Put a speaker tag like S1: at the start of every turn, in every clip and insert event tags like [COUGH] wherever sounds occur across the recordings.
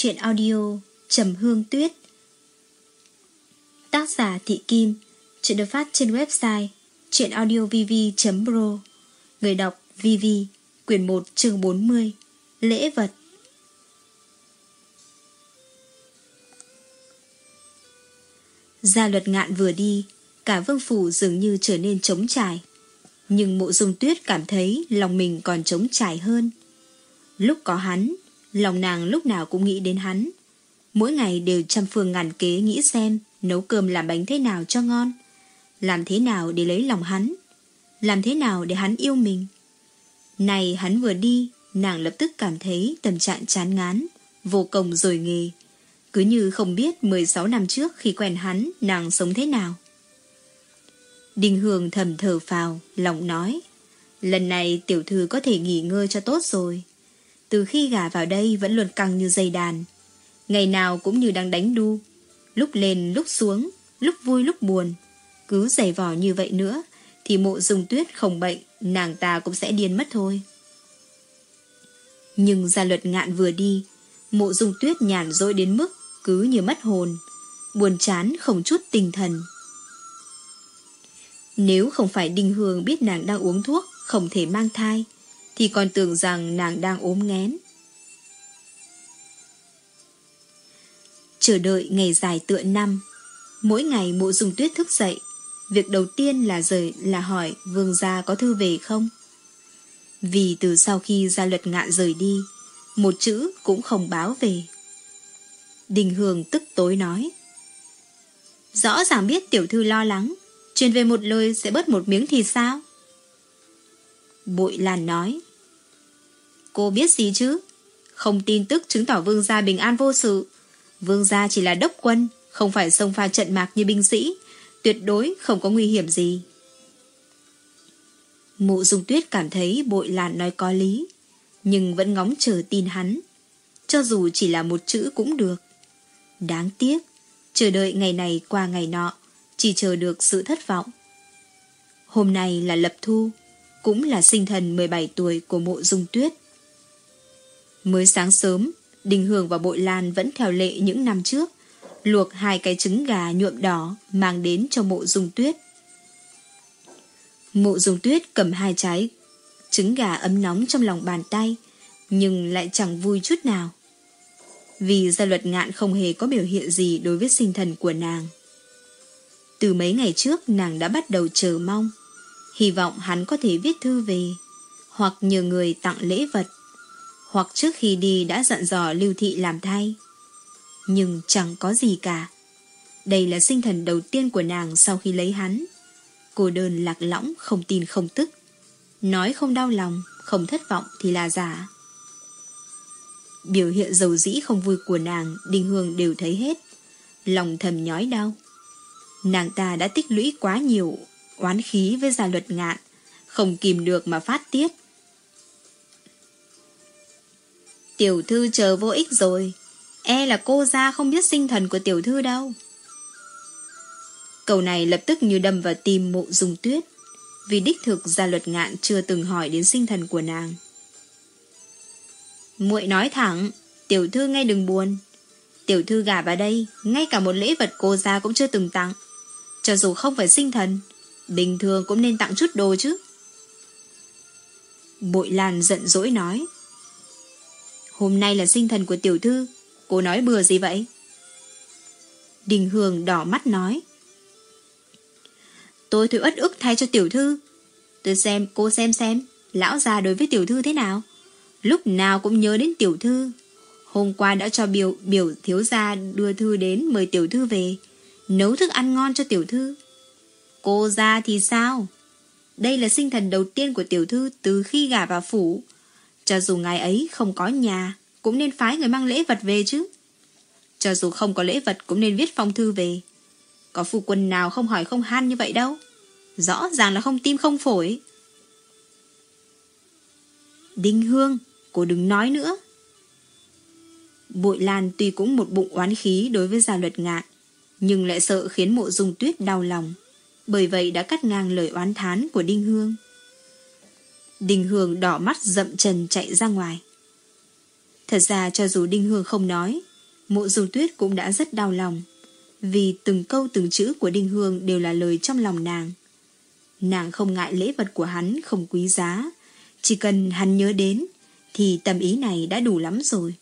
S1: truyện chuyện audio Trầm Hương Tuyết. Tác giả Thị Kim, Chuyện được phát trên website chuyenaudiovv.pro Người đọc VV Quyển 1 chương 40 Lễ vật. Gia luật ngạn vừa đi, Cả vương phủ dường như trở nên trống trải. Nhưng mộ dung tuyết cảm thấy Lòng mình còn trống trải hơn. Lúc có hắn Lòng nàng lúc nào cũng nghĩ đến hắn. Mỗi ngày đều trăm phương ngàn kế nghĩ xem nấu cơm làm bánh thế nào cho ngon. Làm thế nào để lấy lòng hắn. Làm thế nào để hắn yêu mình. Này hắn vừa đi, nàng lập tức cảm thấy tâm trạng chán ngán, vô cùng rồi nghề. Cứ như không biết 16 năm trước khi quen hắn, nàng sống thế nào. Đinh Hương thầm thở phào, lòng nói. Lần này tiểu thư có thể nghỉ ngơi cho tốt rồi. Từ khi gả vào đây vẫn luôn căng như dây đàn. Ngày nào cũng như đang đánh đu. Lúc lên lúc xuống, lúc vui lúc buồn. Cứ giày vò như vậy nữa, thì mộ dung tuyết không bệnh, nàng ta cũng sẽ điên mất thôi. Nhưng gia luật ngạn vừa đi, mộ dung tuyết nhàn dỗi đến mức cứ như mất hồn, buồn chán không chút tinh thần. Nếu không phải Đinh Hương biết nàng đang uống thuốc, không thể mang thai, thì còn tưởng rằng nàng đang ốm nghén. Chờ đợi ngày dài tựa năm, mỗi ngày mộ dùng tuyết thức dậy, việc đầu tiên là rời là hỏi vương gia có thư về không. Vì từ sau khi gia luật ngạn rời đi, một chữ cũng không báo về. Đình Hương tức tối nói. Rõ ràng biết tiểu thư lo lắng, truyền về một lời sẽ bớt một miếng thì sao? Bội Lan nói. Cô biết gì chứ? Không tin tức chứng tỏ vương gia bình an vô sự. Vương gia chỉ là đốc quân, không phải xông pha trận mạc như binh sĩ. Tuyệt đối không có nguy hiểm gì. Mụ dung tuyết cảm thấy bội làn nói có lý, nhưng vẫn ngóng chờ tin hắn. Cho dù chỉ là một chữ cũng được. Đáng tiếc, chờ đợi ngày này qua ngày nọ, chỉ chờ được sự thất vọng. Hôm nay là lập thu, cũng là sinh thần 17 tuổi của mộ dung tuyết. Mới sáng sớm, Đình Hương và Bội Lan vẫn theo lệ những năm trước, luộc hai cái trứng gà nhuộm đỏ mang đến cho mộ dung tuyết. Mộ dung tuyết cầm hai trái trứng gà ấm nóng trong lòng bàn tay, nhưng lại chẳng vui chút nào. Vì gia luật ngạn không hề có biểu hiện gì đối với sinh thần của nàng. Từ mấy ngày trước nàng đã bắt đầu chờ mong, hy vọng hắn có thể viết thư về, hoặc nhờ người tặng lễ vật hoặc trước khi đi đã dặn dò Lưu Thị làm thay. Nhưng chẳng có gì cả. Đây là sinh thần đầu tiên của nàng sau khi lấy hắn. Cô đơn lạc lõng, không tin không tức. Nói không đau lòng, không thất vọng thì là giả. Biểu hiện dầu dĩ không vui của nàng, Đinh Hương đều thấy hết. Lòng thầm nhói đau. Nàng ta đã tích lũy quá nhiều oán khí với gia luật ngạn, không kìm được mà phát tiết. Tiểu thư chờ vô ích rồi. E là cô ra không biết sinh thần của tiểu thư đâu. Câu này lập tức như đâm vào tim mộ dùng tuyết. Vì đích thực gia luật ngạn chưa từng hỏi đến sinh thần của nàng. muội nói thẳng, tiểu thư ngay đừng buồn. Tiểu thư gả vào đây, ngay cả một lễ vật cô ra cũng chưa từng tặng. Cho dù không phải sinh thần, bình thường cũng nên tặng chút đồ chứ. Bội Lan giận dỗi nói. Hôm nay là sinh thần của tiểu thư. Cô nói bừa gì vậy? Đình Hương đỏ mắt nói. Tôi thử ất ức thay cho tiểu thư. Tôi xem, cô xem xem, Lão già đối với tiểu thư thế nào? Lúc nào cũng nhớ đến tiểu thư. Hôm qua đã cho biểu biểu thiếu gia đưa thư đến mời tiểu thư về, Nấu thức ăn ngon cho tiểu thư. Cô ra thì sao? Đây là sinh thần đầu tiên của tiểu thư Từ khi gả vào phủ cho dù ngài ấy không có nhà, cũng nên phái người mang lễ vật về chứ. Cho dù không có lễ vật cũng nên viết phong thư về. Có phu quân nào không hỏi không han như vậy đâu. Rõ ràng là không tim không phổi. Đinh Hương, cô đừng nói nữa. Bội Lan tuy cũng một bụng oán khí đối với gia luật ngạn, nhưng lại sợ khiến mộ dung tuyết đau lòng. Bởi vậy đã cắt ngang lời oán thán của Đinh Hương. Đình Hương đỏ mắt dậm chân chạy ra ngoài. Thật ra cho dù Đinh Hương không nói, mộ dù tuyết cũng đã rất đau lòng, vì từng câu từng chữ của Đinh Hương đều là lời trong lòng nàng. Nàng không ngại lễ vật của hắn không quý giá, chỉ cần hắn nhớ đến, thì tâm ý này đã đủ lắm rồi.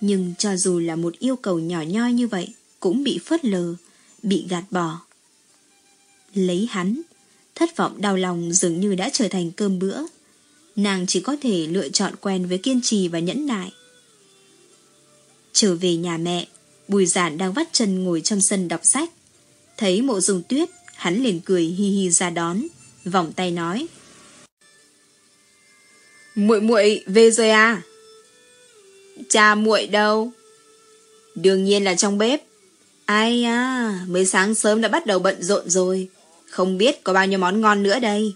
S1: Nhưng cho dù là một yêu cầu nhỏ nhoi như vậy, cũng bị phớt lờ, bị gạt bỏ. Lấy hắn, thất vọng đau lòng dường như đã trở thành cơm bữa. Nàng chỉ có thể lựa chọn quen với kiên trì và nhẫn nại. Trở về nhà mẹ, Bùi giản đang vắt chân ngồi trong sân đọc sách. Thấy mộ dùng tuyết, hắn liền cười hi hi ra đón, vòng tay nói.
S2: muội muội về rồi à?
S1: Cha muội đâu?
S2: Đương nhiên là trong bếp. Ai à, mới sáng sớm đã bắt đầu bận rộn rồi. Không biết có bao nhiêu món ngon nữa đây.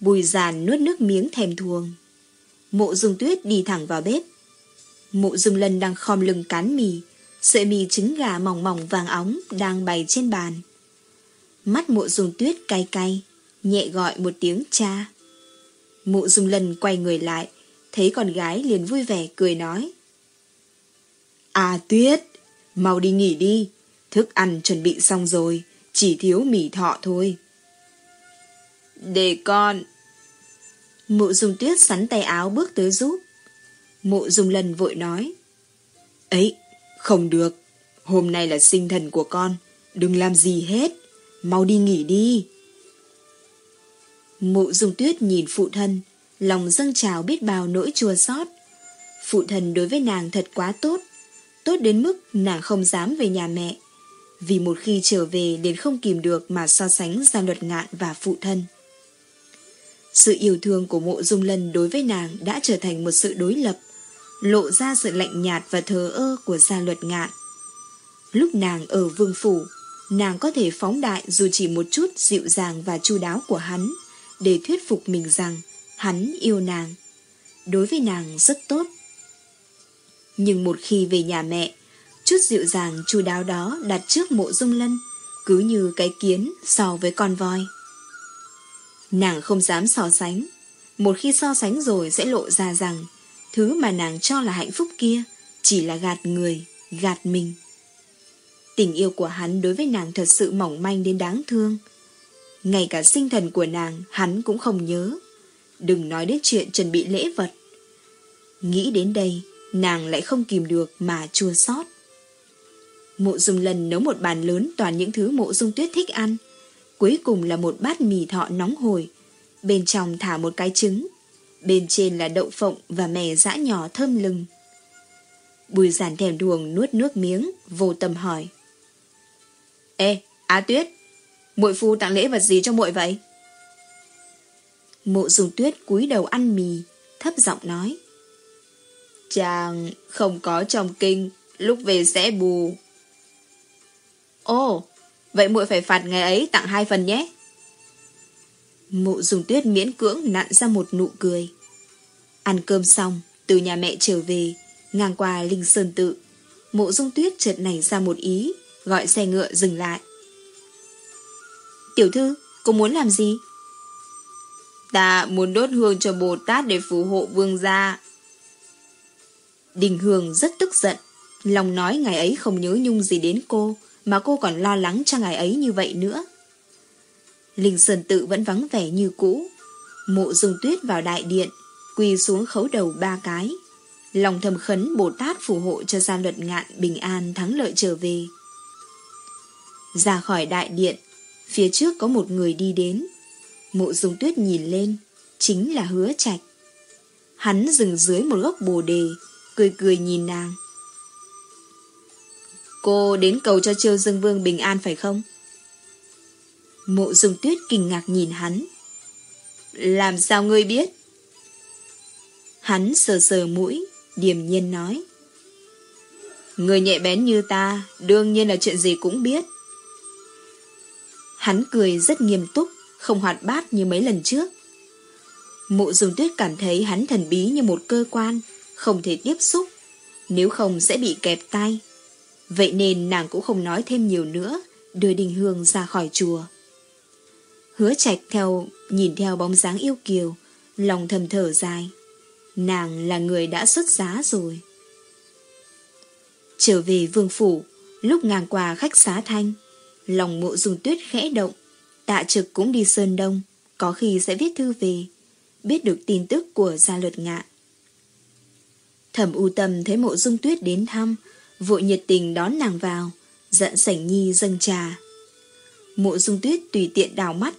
S1: Bùi giàn nuốt nước miếng thèm thuồng. Mộ dung tuyết đi thẳng vào bếp. Mộ dung lân đang khom lưng cán mì, sợi mì trứng gà mỏng mỏng vàng óng đang bày trên bàn. Mắt mộ dung tuyết cay cay, nhẹ gọi một tiếng cha. Mộ dung lân quay người lại, thấy con gái liền vui vẻ cười nói.
S2: À tuyết, mau đi nghỉ đi, thức ăn chuẩn bị xong rồi, chỉ thiếu mì thọ thôi.
S1: Để con. Mộ dung tuyết sắn tay áo bước tới giúp. Mộ dung lần vội nói.
S2: Ấy, không được. Hôm nay là sinh thần của con. Đừng làm gì hết. Mau đi nghỉ đi.
S1: Mộ dung tuyết nhìn phụ thân. Lòng dâng trào biết bao nỗi chua xót. Phụ thân đối với nàng thật quá tốt. Tốt đến mức nàng không dám về nhà mẹ. Vì một khi trở về đến không kìm được mà so sánh gia luật ngạn và phụ thân. Sự yêu thương của mộ dung lân đối với nàng đã trở thành một sự đối lập lộ ra sự lạnh nhạt và thờ ơ của gia luật ngạn. Lúc nàng ở vương phủ, nàng có thể phóng đại dù chỉ một chút dịu dàng và chu đáo của hắn, để thuyết phục mình rằng hắn yêu nàng. Đối với nàng rất tốt. Nhưng một khi về nhà mẹ, chút dịu dàng chu đáo đó đặt trước mộ dung lân, cứ như cái kiến so với con voi. Nàng không dám so sánh, một khi so sánh rồi sẽ lộ ra rằng Thứ mà nàng cho là hạnh phúc kia chỉ là gạt người, gạt mình. Tình yêu của hắn đối với nàng thật sự mỏng manh đến đáng thương. Ngay cả sinh thần của nàng hắn cũng không nhớ. Đừng nói đến chuyện chuẩn bị lễ vật. Nghĩ đến đây, nàng lại không kìm được mà chua xót. Mộ dung lần nấu một bàn lớn toàn những thứ mộ dung tuyết thích ăn. Cuối cùng là một bát mì thọ nóng hổi. Bên trong thả một cái trứng, Bên trên là đậu phộng và mè dã nhỏ thơm lừng. Bùi giản thèm đuồng nuốt nước miếng, vô tâm hỏi. Ê, Á Tuyết, muội phu tặng lễ vật gì cho muội vậy? Mộ dùng tuyết cúi đầu ăn mì, thấp giọng nói. Chàng không có trong kinh, lúc về sẽ bù. Ồ, vậy muội phải phạt ngày ấy tặng hai phần nhé. Mụ dùng tuyết miễn cưỡng nặn ra một nụ cười. Ăn cơm xong, từ nhà mẹ trở về, ngang qua Linh Sơn Tự. Mộ dung tuyết chợt nảy ra một ý, gọi xe ngựa dừng lại. Tiểu thư, cô muốn làm gì? Ta muốn đốt hương cho Bồ Tát để phù hộ vương gia. Đình Hương rất tức giận, lòng nói ngày ấy không nhớ nhung gì đến cô, mà cô còn lo lắng cho ngài ấy như vậy nữa. Linh Sơn Tự vẫn vắng vẻ như cũ. Mộ dung tuyết vào đại điện, quỳ xuống khấu đầu ba cái. Lòng thầm khấn Bồ Tát phù hộ cho gia luật ngạn bình an thắng lợi trở về. Ra khỏi đại điện, phía trước có một người đi đến. Mộ dung tuyết nhìn lên, chính là hứa trạch. Hắn dừng dưới một gốc bồ đề, cười cười nhìn nàng. Cô đến cầu cho Triều Dương Vương bình an phải không? Mộ dung tuyết kinh ngạc nhìn hắn. Làm sao ngươi biết? Hắn sờ sờ mũi, điềm nhiên nói. Người nhẹ bén như ta, đương nhiên là chuyện gì cũng biết. Hắn cười rất nghiêm túc, không hoạt bát như mấy lần trước. Mộ dung tuyết cảm thấy hắn thần bí như một cơ quan, không thể tiếp xúc, nếu không sẽ bị kẹp tay. Vậy nên nàng cũng không nói thêm nhiều nữa, đưa Đình Hương ra khỏi chùa. Hứa trạch theo, nhìn theo bóng dáng yêu kiều, lòng thầm thở dài. nàng là người đã xuất giá rồi. Trở về vương phủ, lúc ngang qua khách xá thanh, lòng mộ dùng tuyết khẽ động, tạ trực cũng đi sơn đông, có khi sẽ viết thư về, biết được tin tức của gia luật ngạn. Thẩm u tâm thấy mộ dung tuyết đến thăm, vội nhiệt tình đón nàng vào, dặn sảnh nhi dâng trà. Mộ dung tuyết tùy tiện đào mắt,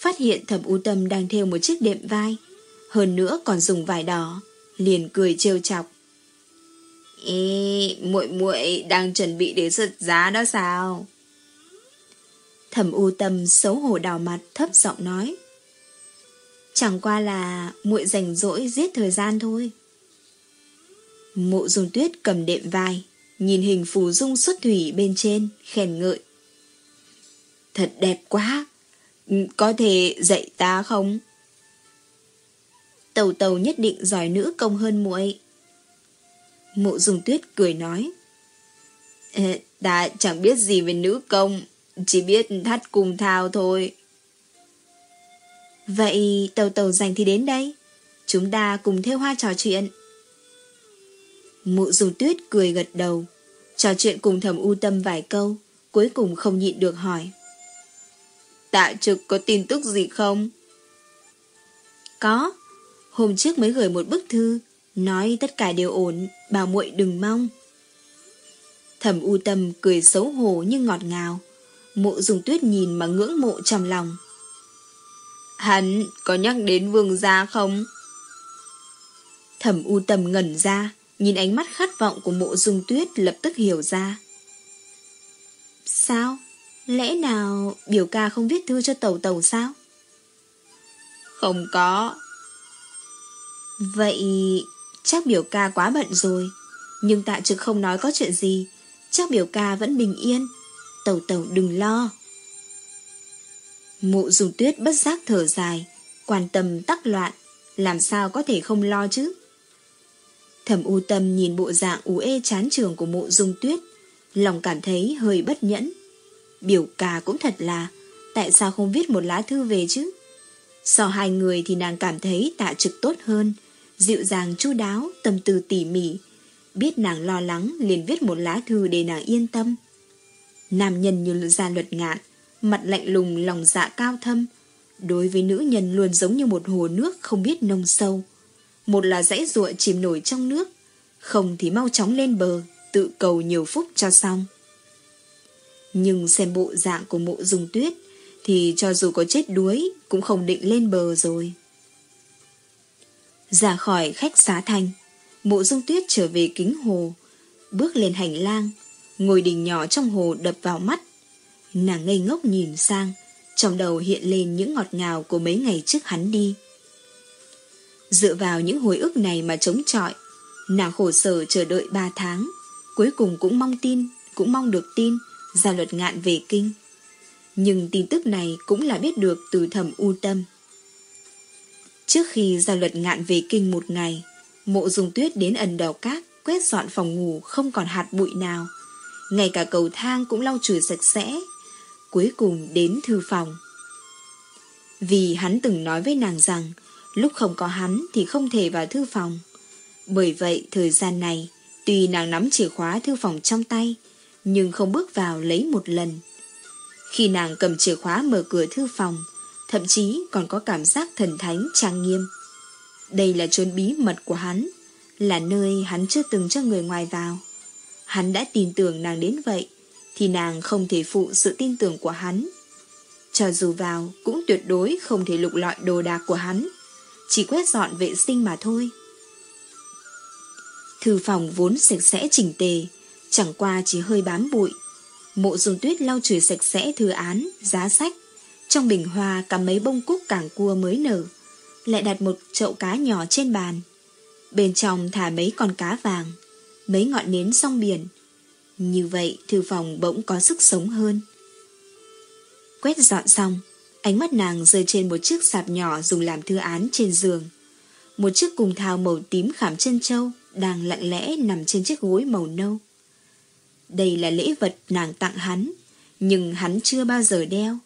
S1: phát hiện thẩm u tâm đang theo một chiếc đệm vai, hơn nữa còn dùng vải đỏ, liền cười trêu chọc.
S2: Ê, muội muội đang chuẩn bị để xuất giá đó sao?
S1: Thẩm u tâm xấu hổ đào mặt thấp giọng nói. Chẳng qua là muội rảnh rỗi giết thời gian thôi. Mộ dung tuyết cầm đệm vai, nhìn hình phù dung xuất thủy bên trên, khen ngợi.
S2: Thật đẹp quá, ừ, có thể dạy ta không?
S1: Tàu tàu nhất định giỏi nữ công hơn muội. Mộ dùng tuyết cười nói.
S2: Ờ, ta chẳng biết gì về nữ công, chỉ biết thắt cùng thao thôi.
S1: Vậy tàu tàu dành thì đến đây. Chúng ta cùng theo hoa trò chuyện. Mụ dùng tuyết cười gật đầu, trò chuyện cùng thầm u tâm vài câu, cuối cùng không nhịn được hỏi.
S2: Tạ trực có tin tức gì không?
S1: Có, hôm trước mới gửi một bức thư, nói tất cả đều ổn, bảo muội đừng mong. Thẩm u tâm cười xấu hổ nhưng ngọt ngào, mộ dùng tuyết nhìn mà ngưỡng mộ trong lòng.
S2: Hắn có nhắc đến vương gia không?
S1: Thẩm u tâm ngẩn ra, nhìn ánh mắt khát vọng của mộ dung tuyết lập tức hiểu ra. Sao? Lẽ nào biểu ca không viết thư cho tàu tàu sao?
S2: Không có.
S1: Vậy chắc biểu ca quá bận rồi. Nhưng tạ trực không nói có chuyện gì. Chắc biểu ca vẫn bình yên. Tàu tàu đừng lo. Mộ dùng tuyết bất giác thở dài, quan tâm tắc loạn, làm sao có thể không lo chứ? Thẩm u tâm nhìn bộ dạng ú ê chán trường của mộ dung tuyết, lòng cảm thấy hơi bất nhẫn. Biểu ca cũng thật là, tại sao không viết một lá thư về chứ? So hai người thì nàng cảm thấy tạ trực tốt hơn, dịu dàng chu đáo, tâm tư tỉ mỉ. Biết nàng lo lắng liền viết một lá thư để nàng yên tâm. Nam nhân như gia luật ngạn, mặt lạnh lùng lòng dạ cao thâm, đối với nữ nhân luôn giống như một hồ nước không biết nông sâu. Một là dãy ruộng chìm nổi trong nước, không thì mau chóng lên bờ, tự cầu nhiều phúc cho xong. Nhưng xem bộ dạng của mộ dùng tuyết, thì cho dù có chết đuối, cũng không định lên bờ rồi. Ra khỏi khách xá thành, mộ dung tuyết trở về kính hồ, bước lên hành lang, ngồi đình nhỏ trong hồ đập vào mắt, Nàng ngây ngốc nhìn sang, trong đầu hiện lên những ngọt ngào của mấy ngày trước hắn đi. Dựa vào những hồi ức này mà chống chọi, nàng khổ sở chờ đợi ba tháng, cuối cùng cũng mong tin, cũng mong được tin, gia luật ngạn về kinh. Nhưng tin tức này cũng là biết được từ thẩm u tâm. Trước khi gia luật ngạn về kinh một ngày, mộ dùng tuyết đến ẩn đào cát, quét dọn phòng ngủ không còn hạt bụi nào. Ngay cả cầu thang cũng lau chùi sạch sẽ, cuối cùng đến thư phòng. Vì hắn từng nói với nàng rằng, lúc không có hắn thì không thể vào thư phòng. Bởi vậy thời gian này, tuy nàng nắm chìa khóa thư phòng trong tay, nhưng không bước vào lấy một lần. Khi nàng cầm chìa khóa mở cửa thư phòng, thậm chí còn có cảm giác thần thánh trang nghiêm. Đây là chốn bí mật của hắn, là nơi hắn chưa từng cho người ngoài vào. Hắn đã tin tưởng nàng đến vậy, thì nàng không thể phụ sự tin tưởng của hắn. Cho dù vào, cũng tuyệt đối không thể lục lọi đồ đạc của hắn, chỉ quét dọn vệ sinh mà thôi. Thư phòng vốn sạch sẽ chỉnh tề, chẳng qua chỉ hơi bám bụi. Mộ dùng tuyết lau chùi sạch sẽ thư án, giá sách. Trong bình hoa cắm mấy bông cúc cảng cua mới nở, lại đặt một chậu cá nhỏ trên bàn. Bên trong thả mấy con cá vàng, mấy ngọn nến song biển, như vậy thư phòng bỗng có sức sống hơn. Quét dọn xong, ánh mắt nàng rơi trên một chiếc sạp nhỏ dùng làm thư án trên giường. Một chiếc cùng thao màu tím khảm chân châu đang lặng lẽ nằm trên chiếc gối màu nâu. Đây là lễ vật nàng tặng hắn, nhưng hắn chưa bao giờ đeo.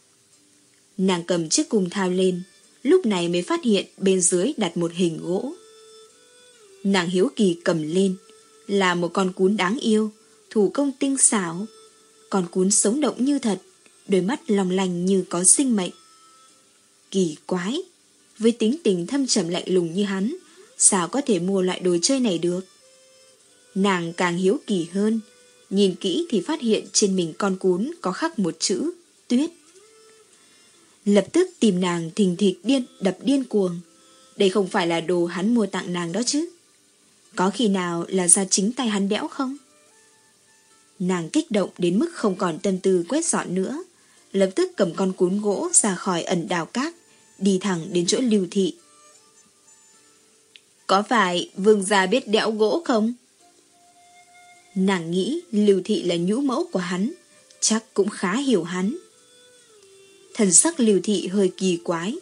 S1: Nàng cầm chiếc cung thao lên, lúc này mới phát hiện bên dưới đặt một hình gỗ. Nàng hiếu kỳ cầm lên, là một con cún đáng yêu, thủ công tinh xảo. Con cún sống động như thật, đôi mắt long lành như có sinh mệnh. Kỳ quái, với tính tình thâm trầm lạnh lùng như hắn, sao có thể mua loại đồ chơi này được? Nàng càng hiếu kỳ hơn, nhìn kỹ thì phát hiện trên mình con cún có khắc một chữ, tuyết. Lập tức tìm nàng thình thịch điên, đập điên cuồng. Đây không phải là đồ hắn mua tặng nàng đó chứ. Có khi nào là do chính tay hắn đẽo không? Nàng kích động đến mức không còn tâm tư quét dọn nữa. Lập tức cầm con cún gỗ ra khỏi ẩn đào cát, đi thẳng đến chỗ lưu thị. Có phải vương gia biết đẽo gỗ không? Nàng nghĩ lưu thị là nhũ mẫu của hắn, chắc cũng khá hiểu hắn. Thần sắc lưu thị hơi kỳ quái,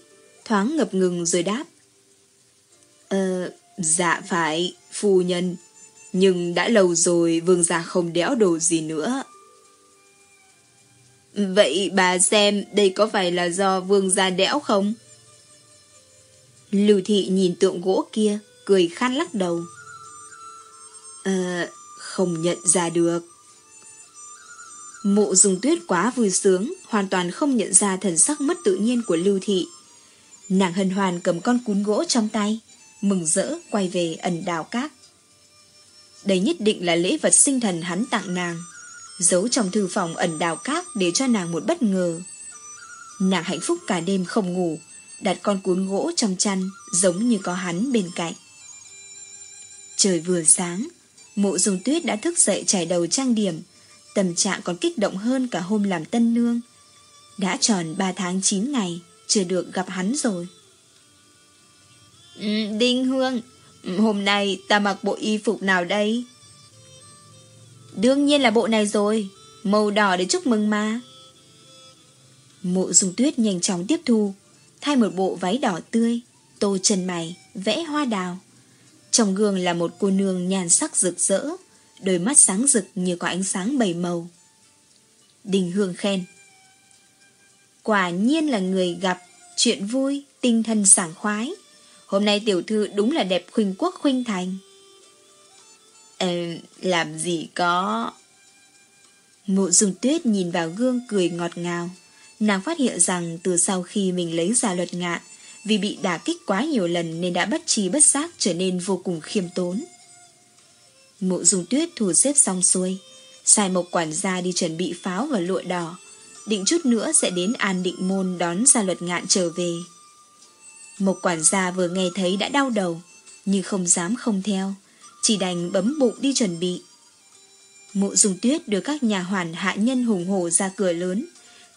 S1: thoáng ngập ngừng rồi đáp. Ờ, dạ phải, phu nhân. Nhưng đã lâu rồi vương gia không đẽo đồ gì nữa. Vậy bà xem đây có phải là do vương gia đẽo không? Lưu thị nhìn tượng gỗ kia, cười khan lắc đầu. Ờ, không nhận ra được. Mộ dùng tuyết quá vui sướng, hoàn toàn không nhận ra thần sắc mất tự nhiên của Lưu Thị. Nàng hân hoàn cầm con cún gỗ trong tay, mừng rỡ quay về ẩn đào cát. Đây nhất định là lễ vật sinh thần hắn tặng nàng, giấu trong thư phòng ẩn đào cát để cho nàng một bất ngờ. Nàng hạnh phúc cả đêm không ngủ, đặt con cún gỗ trong chăn giống như có hắn bên cạnh. Trời vừa sáng, mộ dùng tuyết đã thức dậy trải đầu trang điểm, tâm trạng còn kích động hơn cả hôm làm tân nương. Đã tròn 3 tháng 9 ngày, chưa được gặp hắn rồi. Ừ, Đinh Hương, hôm nay ta mặc bộ y phục nào đây? Đương nhiên là bộ này rồi, màu đỏ để chúc mừng mà. Mộ dung tuyết nhanh chóng tiếp thu, thay một bộ váy đỏ tươi, tô chân mày, vẽ hoa đào. Trong gương là một cô nương nhàn sắc rực rỡ, đôi mắt sáng rực như có ánh sáng bảy màu. Đình Hương khen. Quả nhiên là người gặp, chuyện vui, tinh thần sảng khoái. Hôm nay tiểu thư đúng là đẹp khuynh quốc khuynh thành. Ờ, làm gì có... Mộ dùng tuyết nhìn vào gương cười ngọt ngào. Nàng phát hiện rằng từ sau khi mình lấy ra luật ngạn, vì bị đả kích quá nhiều lần nên đã bất trí bất giác trở nên vô cùng khiêm tốn. Mộ dùng tuyết thủ xếp xong xuôi, xài mộc quản gia đi chuẩn bị pháo và lụa đỏ, định chút nữa sẽ đến an định môn đón gia luật ngạn trở về. Mộc quản gia vừa nghe thấy đã đau đầu, nhưng không dám không theo, chỉ đành bấm bụng đi chuẩn bị. Mộ dùng tuyết đưa các nhà hoàn hạ nhân hùng hổ ra cửa lớn,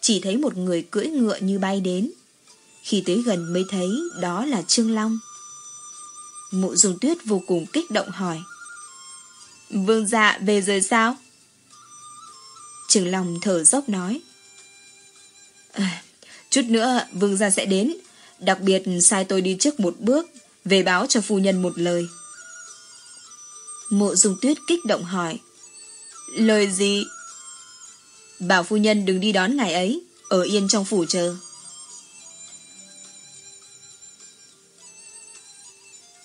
S1: chỉ thấy một người cưỡi ngựa như bay đến. Khi tới gần mới thấy đó là Trương Long. Mộ dùng tuyết vô cùng kích động hỏi. Vương dạ về rồi sao? Trương Long thở dốc nói. À, chút nữa vương gia sẽ đến, đặc biệt sai tôi đi trước một bước, về báo cho phu nhân một lời. Mộ dùng tuyết kích động hỏi. Lời gì? Bảo phu nhân đừng đi đón ngày ấy, ở yên trong phủ chờ.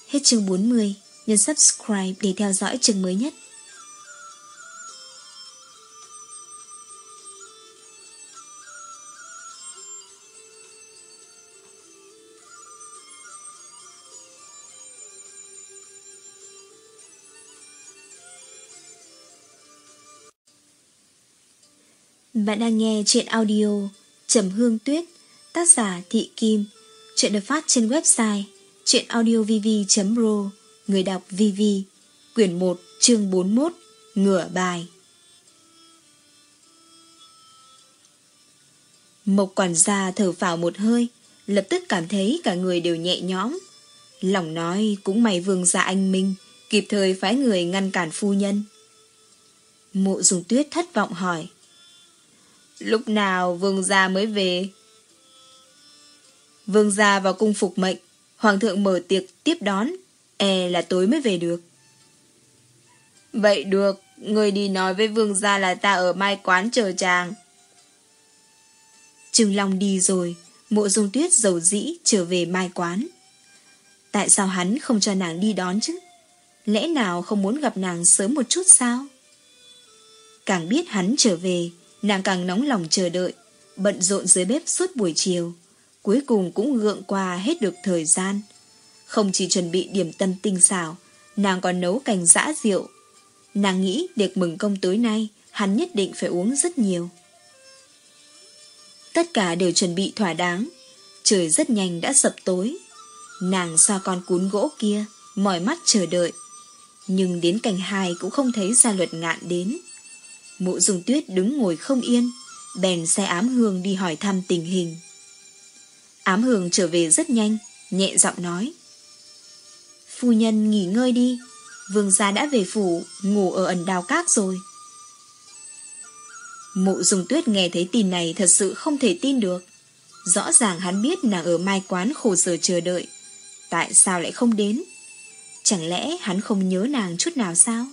S1: Hết chương 40, nhấn subscribe để theo dõi chương mới nhất. Bạn đang nghe chuyện audio Trầm Hương Tuyết, Tác giả Thị Kim. Chuyện được phát trên website chuyenaudiovv.pro Người đọc VV Quyển 1 chương 41 Ngửa bài. Mộc quản gia thở phào một hơi, Lập tức cảm thấy cả người đều nhẹ nhõm. Lòng nói cũng may vương gia anh Minh Kịp thời phái người ngăn cản phu nhân. Mộ dùng tuyết thất vọng hỏi Lúc nào vương gia mới về? Vương gia vào cung phục mệnh, hoàng thượng mở tiệc tiếp đón, e là tối mới về được. Vậy được, người đi nói với vương gia là ta ở mai quán chờ chàng. Trừng Long đi rồi, mộ dung tuyết dầu dĩ trở về mai quán. Tại sao hắn không cho nàng đi đón chứ? Lẽ nào không muốn gặp nàng sớm một chút sao? Càng biết hắn trở về, nàng càng nóng lòng chờ đợi, bận rộn dưới bếp suốt buổi chiều. Cuối cùng cũng gượng qua hết được thời gian. Không chỉ chuẩn bị điểm tâm tinh xảo, nàng còn nấu cành dã rượu. Nàng nghĩ tiệc mừng công tối nay, hắn nhất định phải uống rất nhiều. Tất cả đều chuẩn bị thỏa đáng. Trời rất nhanh đã sập tối. Nàng xoa con cún gỗ kia, mỏi mắt chờ đợi. Nhưng đến cành hai cũng không thấy gia luật ngạn đến. Mộ dùng tuyết đứng ngồi không yên, bèn xe ám hương đi hỏi thăm tình hình. Ám hương trở về rất nhanh, nhẹ giọng nói. Phu nhân nghỉ ngơi đi, vương gia đã về phủ, ngủ ở ẩn đào cát rồi. Mộ dùng tuyết nghe thấy tin này thật sự không thể tin được. Rõ ràng hắn biết nàng ở mai quán khổ sở chờ đợi. Tại sao lại không đến? Chẳng lẽ hắn không nhớ nàng chút nào sao?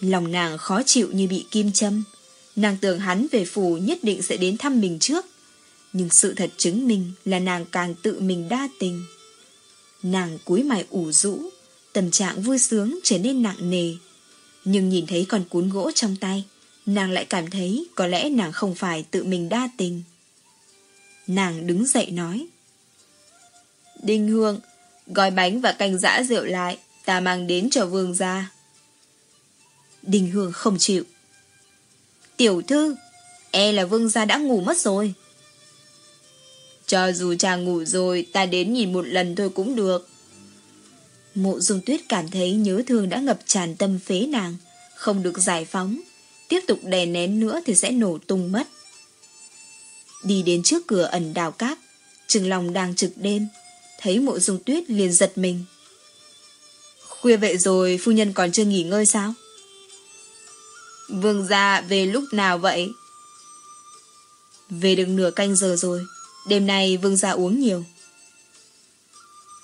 S1: Lòng nàng khó chịu như bị kim châm. Nàng tưởng hắn về phủ nhất định sẽ đến thăm mình trước. Nhưng sự thật chứng minh là nàng càng tự mình đa tình. Nàng cúi mày ủ rũ, tâm trạng vui sướng trở nên nặng nề. Nhưng nhìn thấy con cuốn gỗ trong tay, nàng lại cảm thấy có lẽ nàng không phải tự mình đa tình. Nàng đứng dậy nói. Đinh Hương, gói bánh và canh giã rượu lại, ta mang đến cho vương gia đình Hương không chịu. Tiểu thư, e là vương gia đã ngủ mất rồi. Cho dù chàng ngủ rồi, ta đến nhìn một lần thôi cũng được. Mộ dung tuyết cảm thấy nhớ thương đã ngập tràn tâm phế nàng, không được giải phóng. Tiếp tục đè nén nữa thì sẽ nổ tung mất. Đi đến trước cửa ẩn đào cát, Trừng lòng đang trực đêm, thấy mộ dung tuyết liền giật mình. Khuya vậy rồi phu nhân còn chưa nghỉ ngơi sao? Vương gia về lúc nào vậy? Về được nửa canh giờ rồi, đêm nay vương gia uống nhiều.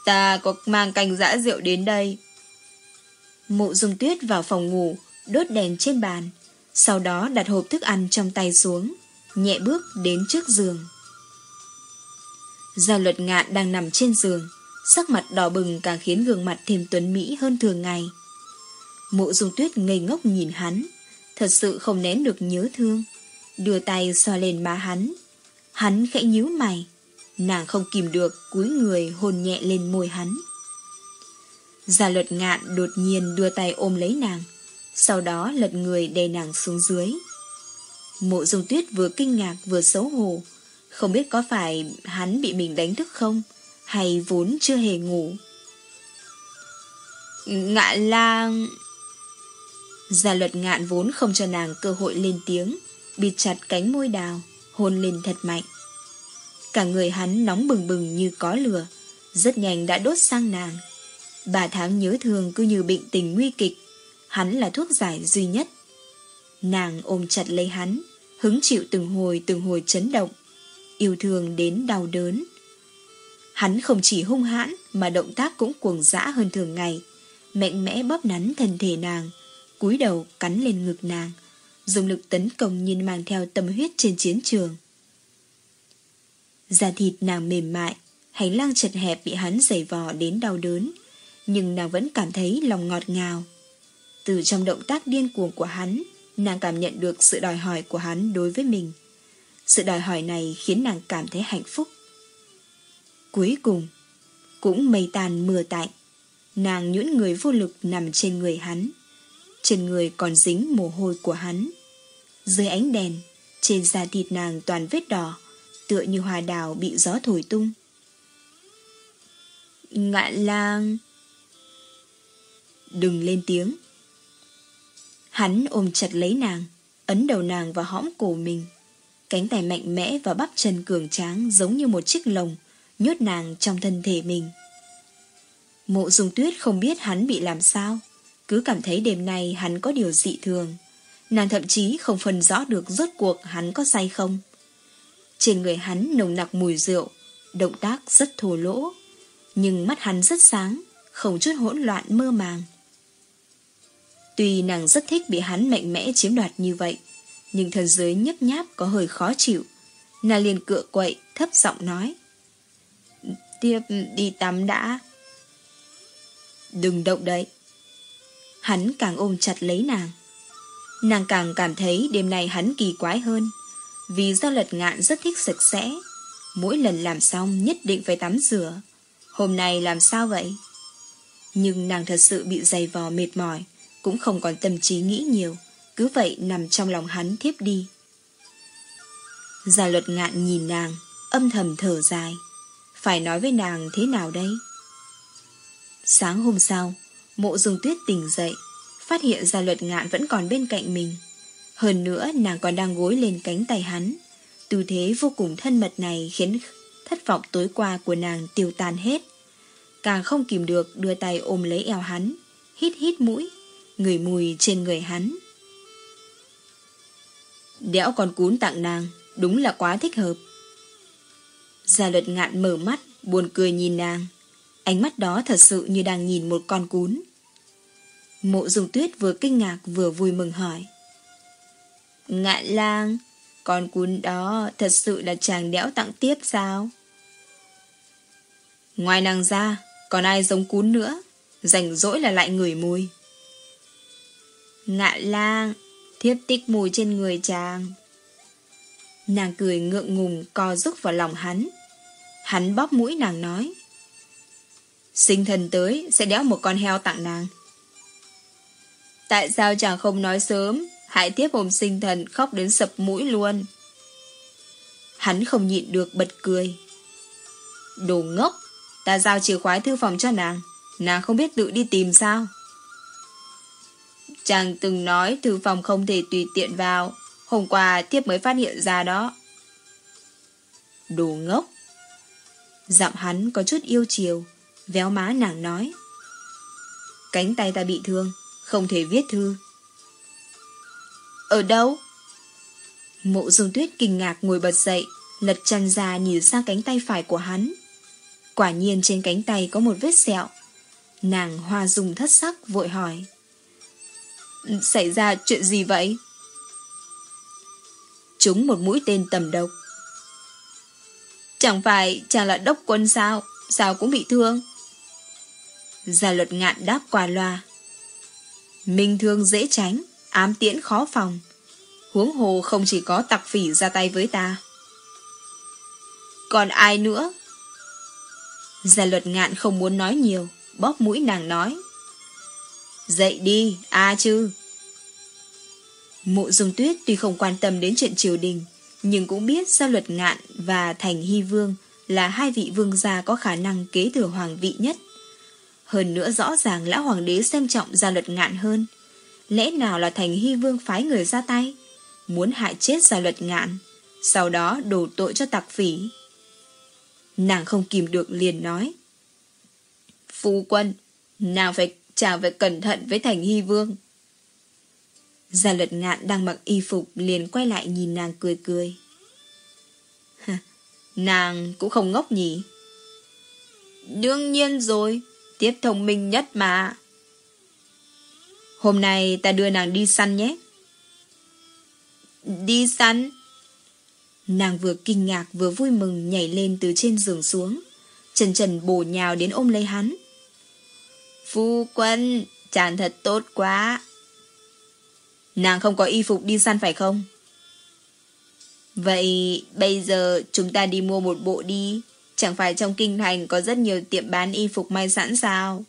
S1: Ta có mang canh dã rượu đến đây. Mộ dung tuyết vào phòng ngủ, đốt đèn trên bàn, sau đó đặt hộp thức ăn trong tay xuống, nhẹ bước đến trước giường. Gia luật ngạn đang nằm trên giường, sắc mặt đỏ bừng càng khiến gương mặt thêm tuấn Mỹ hơn thường ngày. Mộ dung tuyết ngây ngốc nhìn hắn, thật sự không nén được nhớ thương, đưa tay xoa lên má hắn. Hắn khẽ nhíu mày, nàng không kìm được cúi người hôn nhẹ lên môi hắn. Gia luật ngạn đột nhiên đưa tay ôm lấy nàng, sau đó lật người đè nàng xuống dưới. Mộ dung tuyết vừa kinh ngạc vừa xấu hổ, không biết có phải hắn bị mình đánh thức không, hay vốn chưa hề ngủ. Ngạn lang... Gia luật ngạn vốn không cho nàng cơ hội lên tiếng, bịt chặt cánh môi đào, hôn lên thật mạnh. Cả người hắn nóng bừng bừng như có lửa, rất nhanh đã đốt sang nàng. Bà tháng nhớ thương cứ như bệnh tình nguy kịch, hắn là thuốc giải duy nhất. Nàng ôm chặt lấy hắn, hứng chịu từng hồi từng hồi chấn động, yêu thương đến đau đớn. Hắn không chỉ hung hãn mà động tác cũng cuồng dã hơn thường ngày, mạnh mẽ bóp nắn thân thể nàng, cúi đầu cắn lên ngực nàng, dùng lực tấn công nhìn mang theo tâm huyết trên chiến trường. Da thịt nàng mềm mại, hành lang chật hẹp bị hắn giày vò đến đau đớn, nhưng nàng vẫn cảm thấy lòng ngọt ngào. Từ trong động tác điên cuồng của hắn, nàng cảm nhận được sự đòi hỏi của hắn đối với mình. Sự đòi hỏi này khiến nàng cảm thấy hạnh phúc. Cuối cùng, cũng mây tàn mưa tạnh, nàng nhũn người vô lực nằm trên người hắn. Trên người còn dính mồ hôi của hắn. Dưới ánh đèn, trên da thịt nàng toàn vết đỏ, tựa như hoa đào bị gió thổi tung. Ngạn lang... Đừng lên tiếng. Hắn ôm chặt lấy nàng, ấn đầu nàng vào hõm cổ mình. Cánh tay mạnh mẽ và bắp chân cường tráng giống như một chiếc lồng, nhốt nàng trong thân thể mình. Mộ dung tuyết không biết hắn bị làm sao, cứ cảm thấy đêm nay hắn có điều dị thường. Nàng thậm chí không phân rõ được rốt cuộc hắn có say không. Trên người hắn nồng nặc mùi rượu, động tác rất thô lỗ, nhưng mắt hắn rất sáng, không chút hỗn loạn mơ màng. Tuy nàng rất thích bị hắn mạnh mẽ chiếm đoạt như vậy, nhưng thân dưới nhấp nháp có hơi khó chịu. Nàng liền cựa quậy, thấp giọng nói. Tiếp đi tắm đã.
S2: Đừng động đấy. Hắn càng ôm chặt lấy nàng. Nàng càng cảm thấy đêm nay hắn kỳ quái hơn. Vì do lật ngạn rất thích sạch sẽ. Mỗi lần làm xong nhất định phải tắm rửa. Hôm nay làm sao vậy? Nhưng nàng thật sự bị dày vò mệt mỏi, cũng không còn tâm trí nghĩ nhiều, cứ vậy nằm trong lòng hắn thiếp đi. Gia luật ngạn nhìn nàng, âm thầm thở dài. Phải nói với nàng thế nào đây? Sáng hôm sau, mộ dung tuyết tỉnh dậy, phát hiện ra luật ngạn vẫn còn bên cạnh mình. Hơn nữa nàng còn đang gối lên cánh tay hắn. Tư thế vô cùng thân mật này khiến thất vọng tối qua của nàng tiêu tan hết. Càng không kìm được đưa tay ôm lấy eo hắn, hít hít mũi, người mùi trên người hắn. Đẽo con cún tặng nàng, đúng là quá thích hợp. Gia luật ngạn mở mắt, buồn cười nhìn nàng. Ánh mắt đó thật sự như đang nhìn một con cún. Mộ dùng tuyết vừa kinh ngạc vừa vui mừng hỏi. Ngạn lang, con cún đó thật sự là chàng đẽo tặng tiếp sao? Ngoài nàng ra, còn ai giống cún nữa, rảnh rỗi là lại ngửi mùi. Ngạn lang, thiếp tích mùi trên người chàng. Nàng cười ngượng ngùng co rúc vào lòng hắn. Hắn bóp mũi nàng nói. Sinh thần tới sẽ đéo một con heo tặng nàng. Tại sao chàng không nói sớm, hãy tiếp hôm sinh thần khóc đến sập mũi luôn. Hắn không nhịn được bật cười. Đồ ngốc, ta giao chìa khóa thư phòng cho nàng, nàng không biết tự đi tìm sao. Chàng từng nói thư phòng không thể tùy tiện vào, hôm qua tiếp mới phát hiện ra đó. Đồ ngốc. Giọng hắn có chút yêu chiều, véo má nàng nói. Cánh tay ta bị thương, không thể viết thư. Ở đâu? Mộ dung tuyết kinh ngạc ngồi bật dậy, lật chân ra nhìn sang cánh tay phải của hắn. Quả nhiên trên cánh tay có một vết sẹo. Nàng hoa dung thất sắc vội hỏi. Xảy ra chuyện gì vậy? Chúng một mũi tên tầm độc. Chẳng phải chàng là đốc quân sao? Sao cũng bị thương? Gia luật ngạn đáp qua loa. Minh thương dễ tránh, ám tiễn khó phòng. Huống hồ không chỉ có tặc phỉ ra tay với ta. Còn ai nữa? Gia luật ngạn không muốn nói nhiều, bóp mũi nàng nói. Dậy đi, a chư Mộ dung tuyết tuy không quan tâm đến chuyện triều đình, nhưng cũng biết gia luật ngạn và thành hy vương là hai vị vương gia có khả năng kế thừa hoàng vị nhất. Hơn nữa rõ ràng lão hoàng đế xem trọng gia luật ngạn hơn. Lẽ nào là thành hy vương phái người ra tay, muốn hại chết gia luật ngạn, sau đó đổ tội cho tặc phỉ. Nàng không kìm được liền nói. Phu quân, nàng phải chàng phải cẩn thận với thành hy vương. Gia luật ngạn đang mặc y phục liền quay lại nhìn nàng cười cười. [LAUGHS] nàng cũng không ngốc nhỉ. Đương nhiên rồi, tiếp thông minh nhất mà. Hôm nay ta đưa nàng đi săn nhé. Đi săn? Nàng vừa kinh ngạc vừa vui mừng nhảy lên từ trên giường xuống. Trần trần bổ nhào đến ôm lấy hắn. Phu quân, chàng thật tốt quá. Nàng không có y phục đi săn phải không? Vậy bây giờ chúng ta đi mua một bộ đi. Chẳng phải trong kinh thành có rất nhiều tiệm bán y phục may sẵn sao?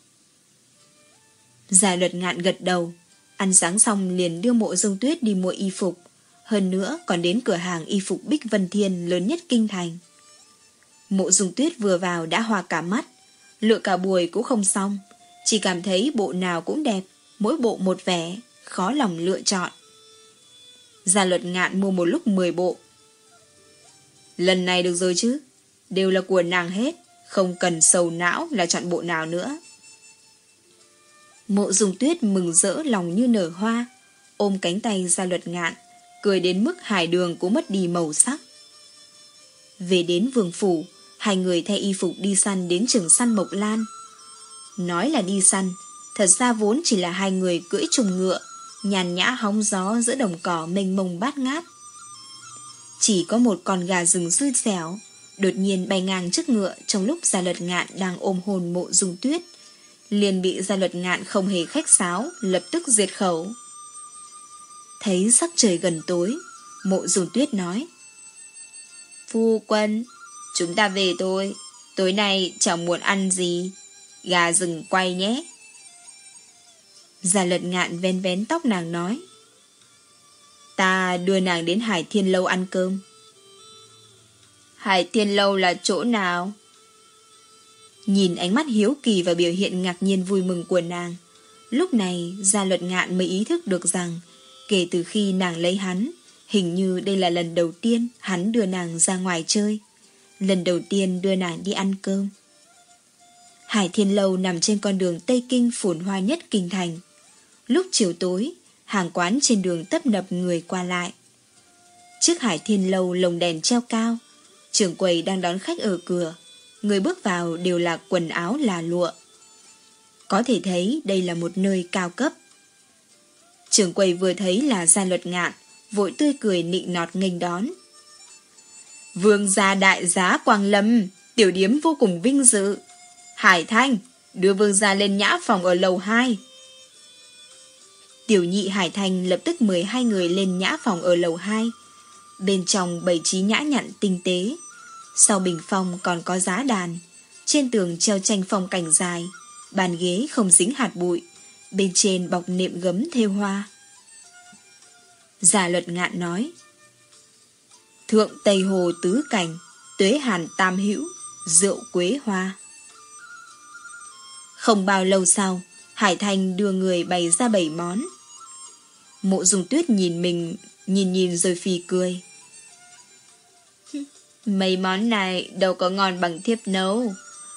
S2: Giải luật ngạn gật đầu. Ăn sáng xong liền đưa mộ dung tuyết đi mua y phục. Hơn nữa còn đến cửa hàng y phục Bích Vân Thiên lớn nhất kinh thành. Mộ dung tuyết vừa vào đã hòa cả mắt. Lựa cả buổi cũng không xong. Chỉ cảm thấy bộ nào cũng đẹp, mỗi bộ một vẻ, khó lòng lựa chọn. Gia luật ngạn mua một lúc 10 bộ. Lần này được rồi chứ, đều là của nàng hết, không cần sầu não là chọn bộ nào nữa. Mộ dùng tuyết mừng rỡ lòng như nở hoa, ôm cánh tay ra luật ngạn, cười đến mức hải đường cũng mất đi màu sắc. Về đến vườn phủ, hai người thay y phục đi săn đến trường săn Mộc Lan. Nói là đi săn, thật ra vốn chỉ là hai người cưỡi trùng ngựa, nhàn nhã hóng gió giữa đồng cỏ mênh mông bát ngát. Chỉ có một con gà rừng xui xẻo, đột nhiên bay ngang trước ngựa trong lúc Gia Lật Ngạn đang ôm hồn mộ dung tuyết, liền bị gia luật ngạn không hề khách sáo, lập tức diệt khẩu. Thấy sắc trời gần tối, mộ dùng tuyết nói. Phu quân, chúng ta về thôi, tối nay chẳng muốn ăn gì, gà rừng quay nhé. Gia luật ngạn ven vén tóc nàng nói. Ta đưa nàng đến Hải Thiên Lâu ăn cơm. Hải Thiên Lâu là chỗ nào? Nhìn ánh mắt hiếu kỳ và biểu hiện ngạc nhiên vui mừng của nàng. Lúc này, gia luật ngạn mới ý thức được rằng, kể từ khi nàng lấy hắn, hình như đây là lần đầu tiên hắn đưa nàng ra ngoài chơi. Lần đầu tiên đưa nàng đi ăn cơm. Hải Thiên Lâu nằm trên con đường Tây Kinh phồn hoa nhất kinh thành. Lúc chiều tối, hàng quán trên đường tấp nập người qua lại. Trước Hải Thiên Lâu lồng đèn treo cao, trưởng quầy đang đón khách ở cửa. Người bước vào đều là quần áo là lụa. Có thể thấy đây là một nơi cao cấp. Trưởng quầy vừa thấy là gia luật ngạn, vội tươi cười nịnh nọt nghênh đón. Vương gia đại giá Quang Lâm, tiểu điếm vô cùng vinh dự. Hải Thanh, đưa vương gia lên nhã phòng ở lầu 2. Tiểu nhị Hải Thanh lập tức mời hai người lên nhã phòng ở lầu 2. Bên trong bày trí nhã nhặn tinh tế. Sau bình phong còn có giá đàn. Trên tường treo tranh phong cảnh dài. Bàn ghế không dính hạt bụi. Bên trên bọc nệm gấm thêu hoa. Giả luật ngạn nói. Thượng Tây Hồ Tứ Cảnh, Tuế Hàn Tam Hữu, Rượu Quế Hoa. Không bao lâu sau, Hải Thành đưa người bày ra bảy món. Mộ dùng tuyết nhìn mình, nhìn nhìn rồi phì cười. Mấy món này đâu có ngon bằng thiếp nấu.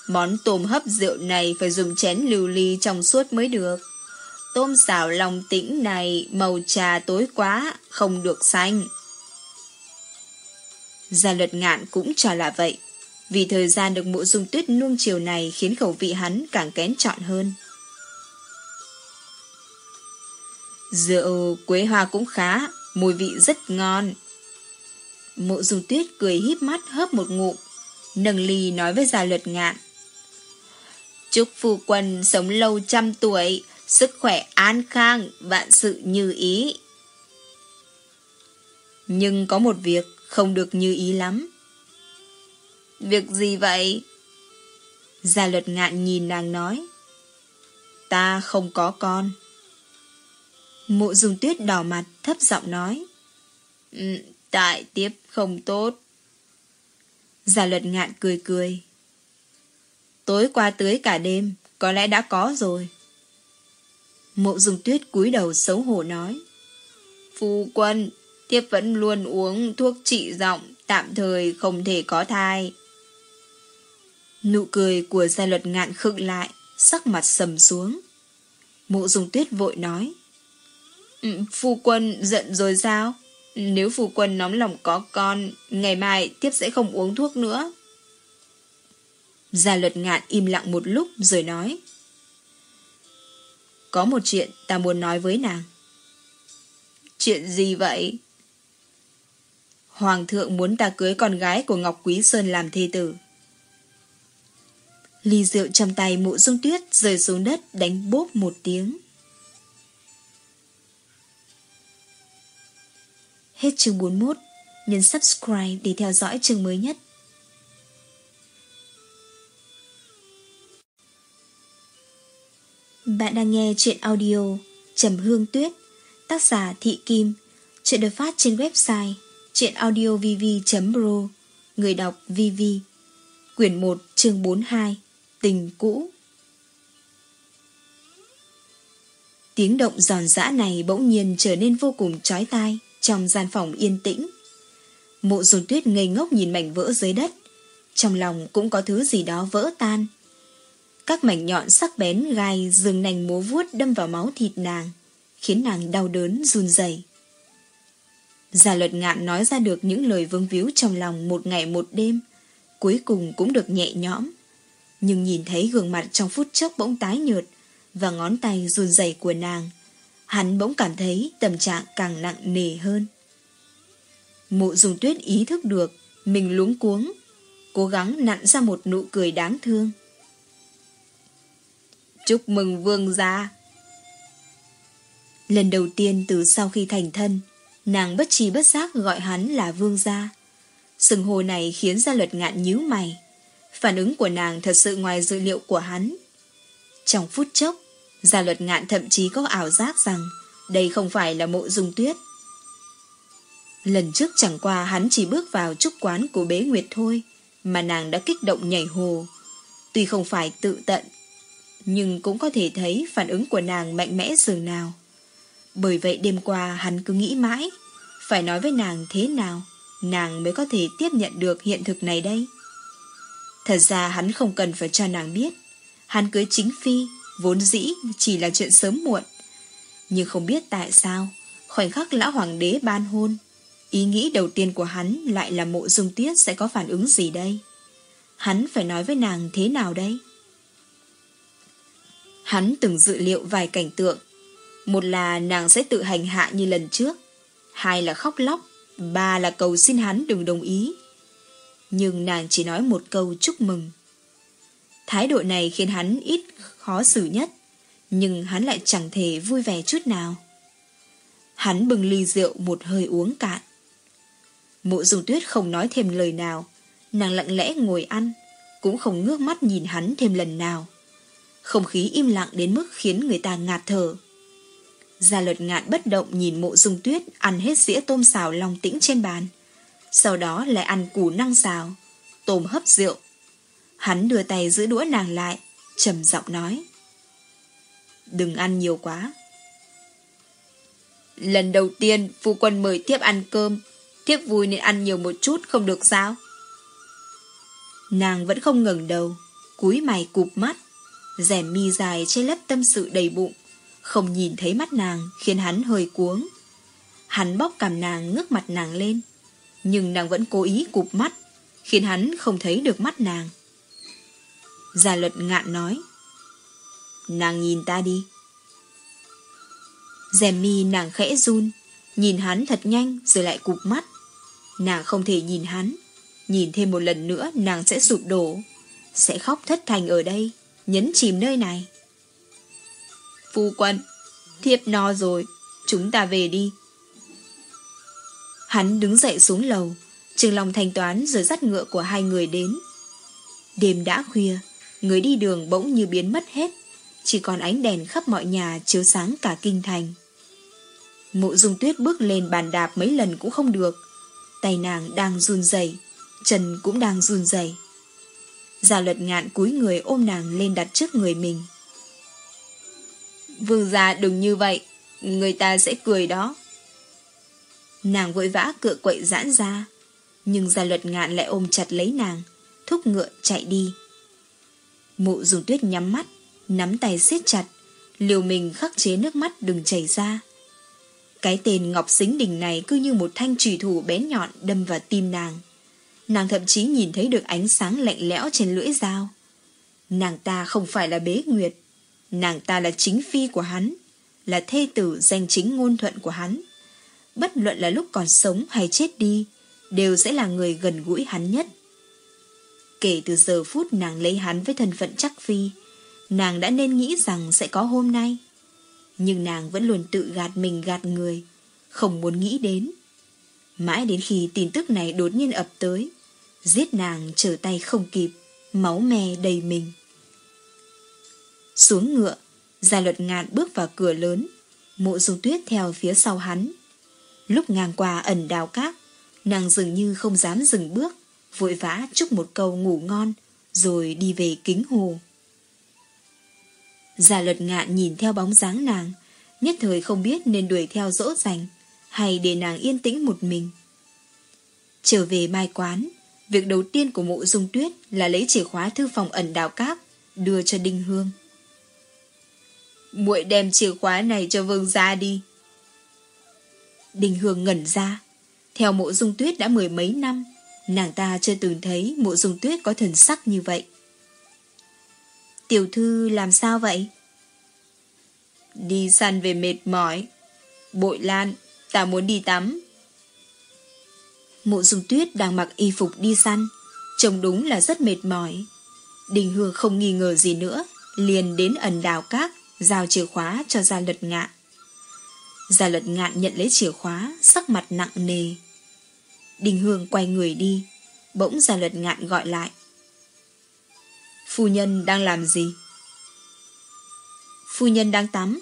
S2: Món tôm hấp rượu này phải dùng chén lưu ly trong suốt mới được. Tôm xào lòng tĩnh này màu trà tối quá, không được xanh. Gia luật ngạn cũng cho là vậy. Vì thời gian được mộ dung tuyết nuông chiều này khiến khẩu vị hắn càng kén chọn hơn. Rượu quế hoa cũng khá, mùi vị rất ngon. Mộ dung tuyết cười híp mắt hớp một ngụm, nâng ly nói với gia luật ngạn. Chúc phu quân sống lâu trăm tuổi, sức khỏe an khang, vạn sự như ý. Nhưng có một việc không được như ý lắm. Việc gì vậy? Gia luật ngạn nhìn nàng nói. Ta không có con. Mộ dùng tuyết đỏ mặt thấp giọng nói. Ừ, Tại tiếp không tốt. Gia luật ngạn cười cười. Tối qua tưới cả đêm, có lẽ đã có rồi. Mộ dùng tuyết cúi đầu xấu hổ nói. Phu quân, tiếp vẫn luôn uống thuốc trị giọng, tạm thời không thể có thai. Nụ cười của gia luật ngạn khựng lại, sắc mặt sầm xuống. Mộ dùng tuyết vội nói. Ừ, phu quân giận rồi sao? Nếu phu quân nóng lòng có con, ngày mai tiếp sẽ không uống thuốc nữa. Gia luật ngạn im lặng một lúc rồi nói. Có một chuyện ta muốn nói với nàng. Chuyện gì vậy? Hoàng thượng muốn ta cưới con gái của Ngọc Quý Sơn làm thê tử. Ly rượu trong tay mụ dung tuyết rơi xuống đất đánh bốp một tiếng. Hết chương 41, nhấn subscribe để theo dõi chương mới nhất. Bạn đang nghe chuyện audio Trầm Hương Tuyết, tác giả Thị Kim, chuyện được phát trên website chuyenaudiovv.pro, người đọc VV, quyển 1 chương 42, tình cũ. Tiếng động giòn giã này bỗng nhiên trở nên vô cùng chói tai trong gian phòng yên tĩnh. Mộ dồn tuyết ngây ngốc nhìn mảnh vỡ dưới đất, trong lòng cũng có thứ gì đó vỡ tan. Các mảnh nhọn sắc bén gai dừng nành múa vuốt đâm vào máu thịt nàng, khiến nàng đau đớn run rẩy. Gia luật ngạn nói ra được những lời vương víu trong lòng một ngày một đêm, cuối cùng cũng được nhẹ nhõm. Nhưng nhìn thấy gương mặt trong phút chốc bỗng tái nhợt và ngón tay run rẩy của nàng, hắn bỗng cảm thấy tâm trạng càng nặng nề hơn. Mụ dùng tuyết ý thức được mình luống cuống, cố gắng nặn ra một nụ cười đáng thương. Chúc mừng vương gia.
S1: Lần đầu tiên từ sau khi thành thân, nàng bất trí bất giác gọi hắn là vương gia. Sừng hồ này khiến ra luật ngạn nhíu mày. Phản ứng của nàng thật sự ngoài dự liệu của hắn. Trong phút chốc, gia luật ngạn thậm chí có ảo giác rằng đây không phải là mộ dung tuyết. Lần trước chẳng qua hắn chỉ bước vào trúc quán của bế nguyệt thôi, mà nàng đã kích động nhảy hồ. Tuy không phải tự tận, nhưng cũng có thể thấy phản ứng của nàng mạnh mẽ dường nào. Bởi vậy đêm qua hắn cứ nghĩ mãi, phải nói với nàng thế nào, nàng mới có thể tiếp nhận được hiện thực này đây. Thật ra hắn không cần phải cho nàng biết, hắn cưới chính phi, vốn dĩ chỉ là chuyện sớm muộn. Nhưng không biết tại sao, khoảnh khắc lão hoàng đế ban hôn, ý nghĩ đầu tiên của hắn lại là mộ dung tiết sẽ có phản ứng gì đây? Hắn phải nói với nàng thế nào đây? Hắn từng dự liệu vài cảnh tượng. Một là nàng sẽ tự hành hạ như lần trước. Hai là khóc lóc. Ba là cầu xin hắn đừng đồng ý. Nhưng nàng chỉ nói một câu chúc mừng. Thái độ này khiến hắn ít khó xử nhất. Nhưng hắn lại chẳng thể vui vẻ chút nào. Hắn bừng ly rượu một hơi uống cạn. Mộ dùng tuyết không nói thêm lời nào. Nàng lặng lẽ ngồi ăn. Cũng không ngước mắt nhìn hắn thêm lần nào. Không khí im lặng đến mức khiến người ta ngạt thở. Gia luật ngạn bất động nhìn mộ dung tuyết ăn hết dĩa tôm xào lòng tĩnh trên bàn. Sau đó lại ăn củ năng xào, tôm hấp rượu. Hắn đưa tay giữ đũa nàng lại, trầm giọng nói. Đừng ăn nhiều quá. Lần đầu tiên phu quân mời tiếp ăn cơm, tiếp vui nên ăn nhiều một chút không được sao? Nàng vẫn không ngẩng đầu, cúi mày cụp mắt, rèm mi dài che lấp tâm sự đầy bụng, không nhìn thấy mắt nàng khiến hắn hơi cuống. Hắn bóp cằm nàng ngước mặt nàng lên, nhưng nàng vẫn cố ý cụp mắt, khiến hắn không thấy được mắt nàng. Gia luật ngạn nói, nàng nhìn ta đi. dèm mi nàng khẽ run, nhìn hắn thật nhanh rồi lại cụp mắt. Nàng không thể nhìn hắn, nhìn thêm một lần nữa nàng sẽ sụp đổ, sẽ khóc thất thành ở đây nhấn chìm nơi này. Phu quân, thiếp no rồi, chúng ta về đi. Hắn đứng dậy xuống lầu, Trường lòng thanh toán rồi dắt ngựa của hai người đến. Đêm đã khuya, người đi đường bỗng như biến mất hết, chỉ còn ánh đèn khắp mọi nhà chiếu sáng cả kinh thành. Mộ dung tuyết bước lên bàn đạp mấy lần cũng không được, tay nàng đang run rẩy, chân cũng đang run rẩy. Gia luật ngạn cúi người ôm nàng lên đặt trước người mình. Vương gia đừng như vậy, người ta sẽ cười đó. Nàng vội vã cựa quậy giãn ra, nhưng gia luật ngạn lại ôm chặt lấy nàng, thúc ngựa chạy đi. Mụ dùng tuyết nhắm mắt, nắm tay siết chặt, liều mình khắc chế nước mắt đừng chảy ra. Cái tên Ngọc Xính Đình này cứ như một thanh trùy thủ bén nhọn đâm vào tim nàng. Nàng thậm chí nhìn thấy được ánh sáng lạnh lẽo trên lưỡi dao. Nàng ta không phải là bế nguyệt. Nàng ta là chính phi của hắn. Là thê tử danh chính ngôn thuận của hắn. Bất luận là lúc còn sống hay chết đi, đều sẽ là người gần gũi hắn nhất. Kể từ giờ phút nàng lấy hắn với thân phận chắc phi, nàng đã nên nghĩ rằng sẽ có hôm nay. Nhưng nàng vẫn luôn tự gạt mình gạt người, không muốn nghĩ đến. Mãi đến khi tin tức này đột nhiên ập tới, Giết nàng trở tay không kịp, máu me đầy mình. Xuống ngựa, gia luật ngạn bước vào cửa lớn, mộ dung tuyết theo phía sau hắn. Lúc ngang qua ẩn đào cát, nàng dường như không dám dừng bước, vội vã chúc một câu ngủ ngon, rồi đi về kính hồ. Gia luật ngạn nhìn theo bóng dáng nàng, nhất thời không biết nên đuổi theo dỗ dành, hay để nàng yên tĩnh một mình. Trở về mai quán, Việc đầu tiên của mộ dung tuyết là lấy chìa khóa thư phòng ẩn đào cát, đưa cho Đinh Hương. muội đem chìa khóa này cho vương gia đi. Đinh Hương ngẩn ra. Theo mộ dung tuyết đã mười mấy năm, nàng ta chưa từng thấy mộ dung tuyết có thần sắc như vậy. Tiểu thư làm sao vậy? Đi săn về mệt mỏi. Bội lan, ta muốn đi tắm. Mộ dung tuyết đang mặc y phục đi săn, trông đúng là rất mệt mỏi. Đình Hương không nghi ngờ gì nữa, liền đến ẩn đào các, giao chìa khóa cho gia luật ngạn. Gia luật ngạn nhận lấy chìa khóa, sắc mặt nặng nề. Đình Hương quay người đi, bỗng gia luật ngạn gọi lại. Phu nhân đang làm gì? Phu nhân đang tắm.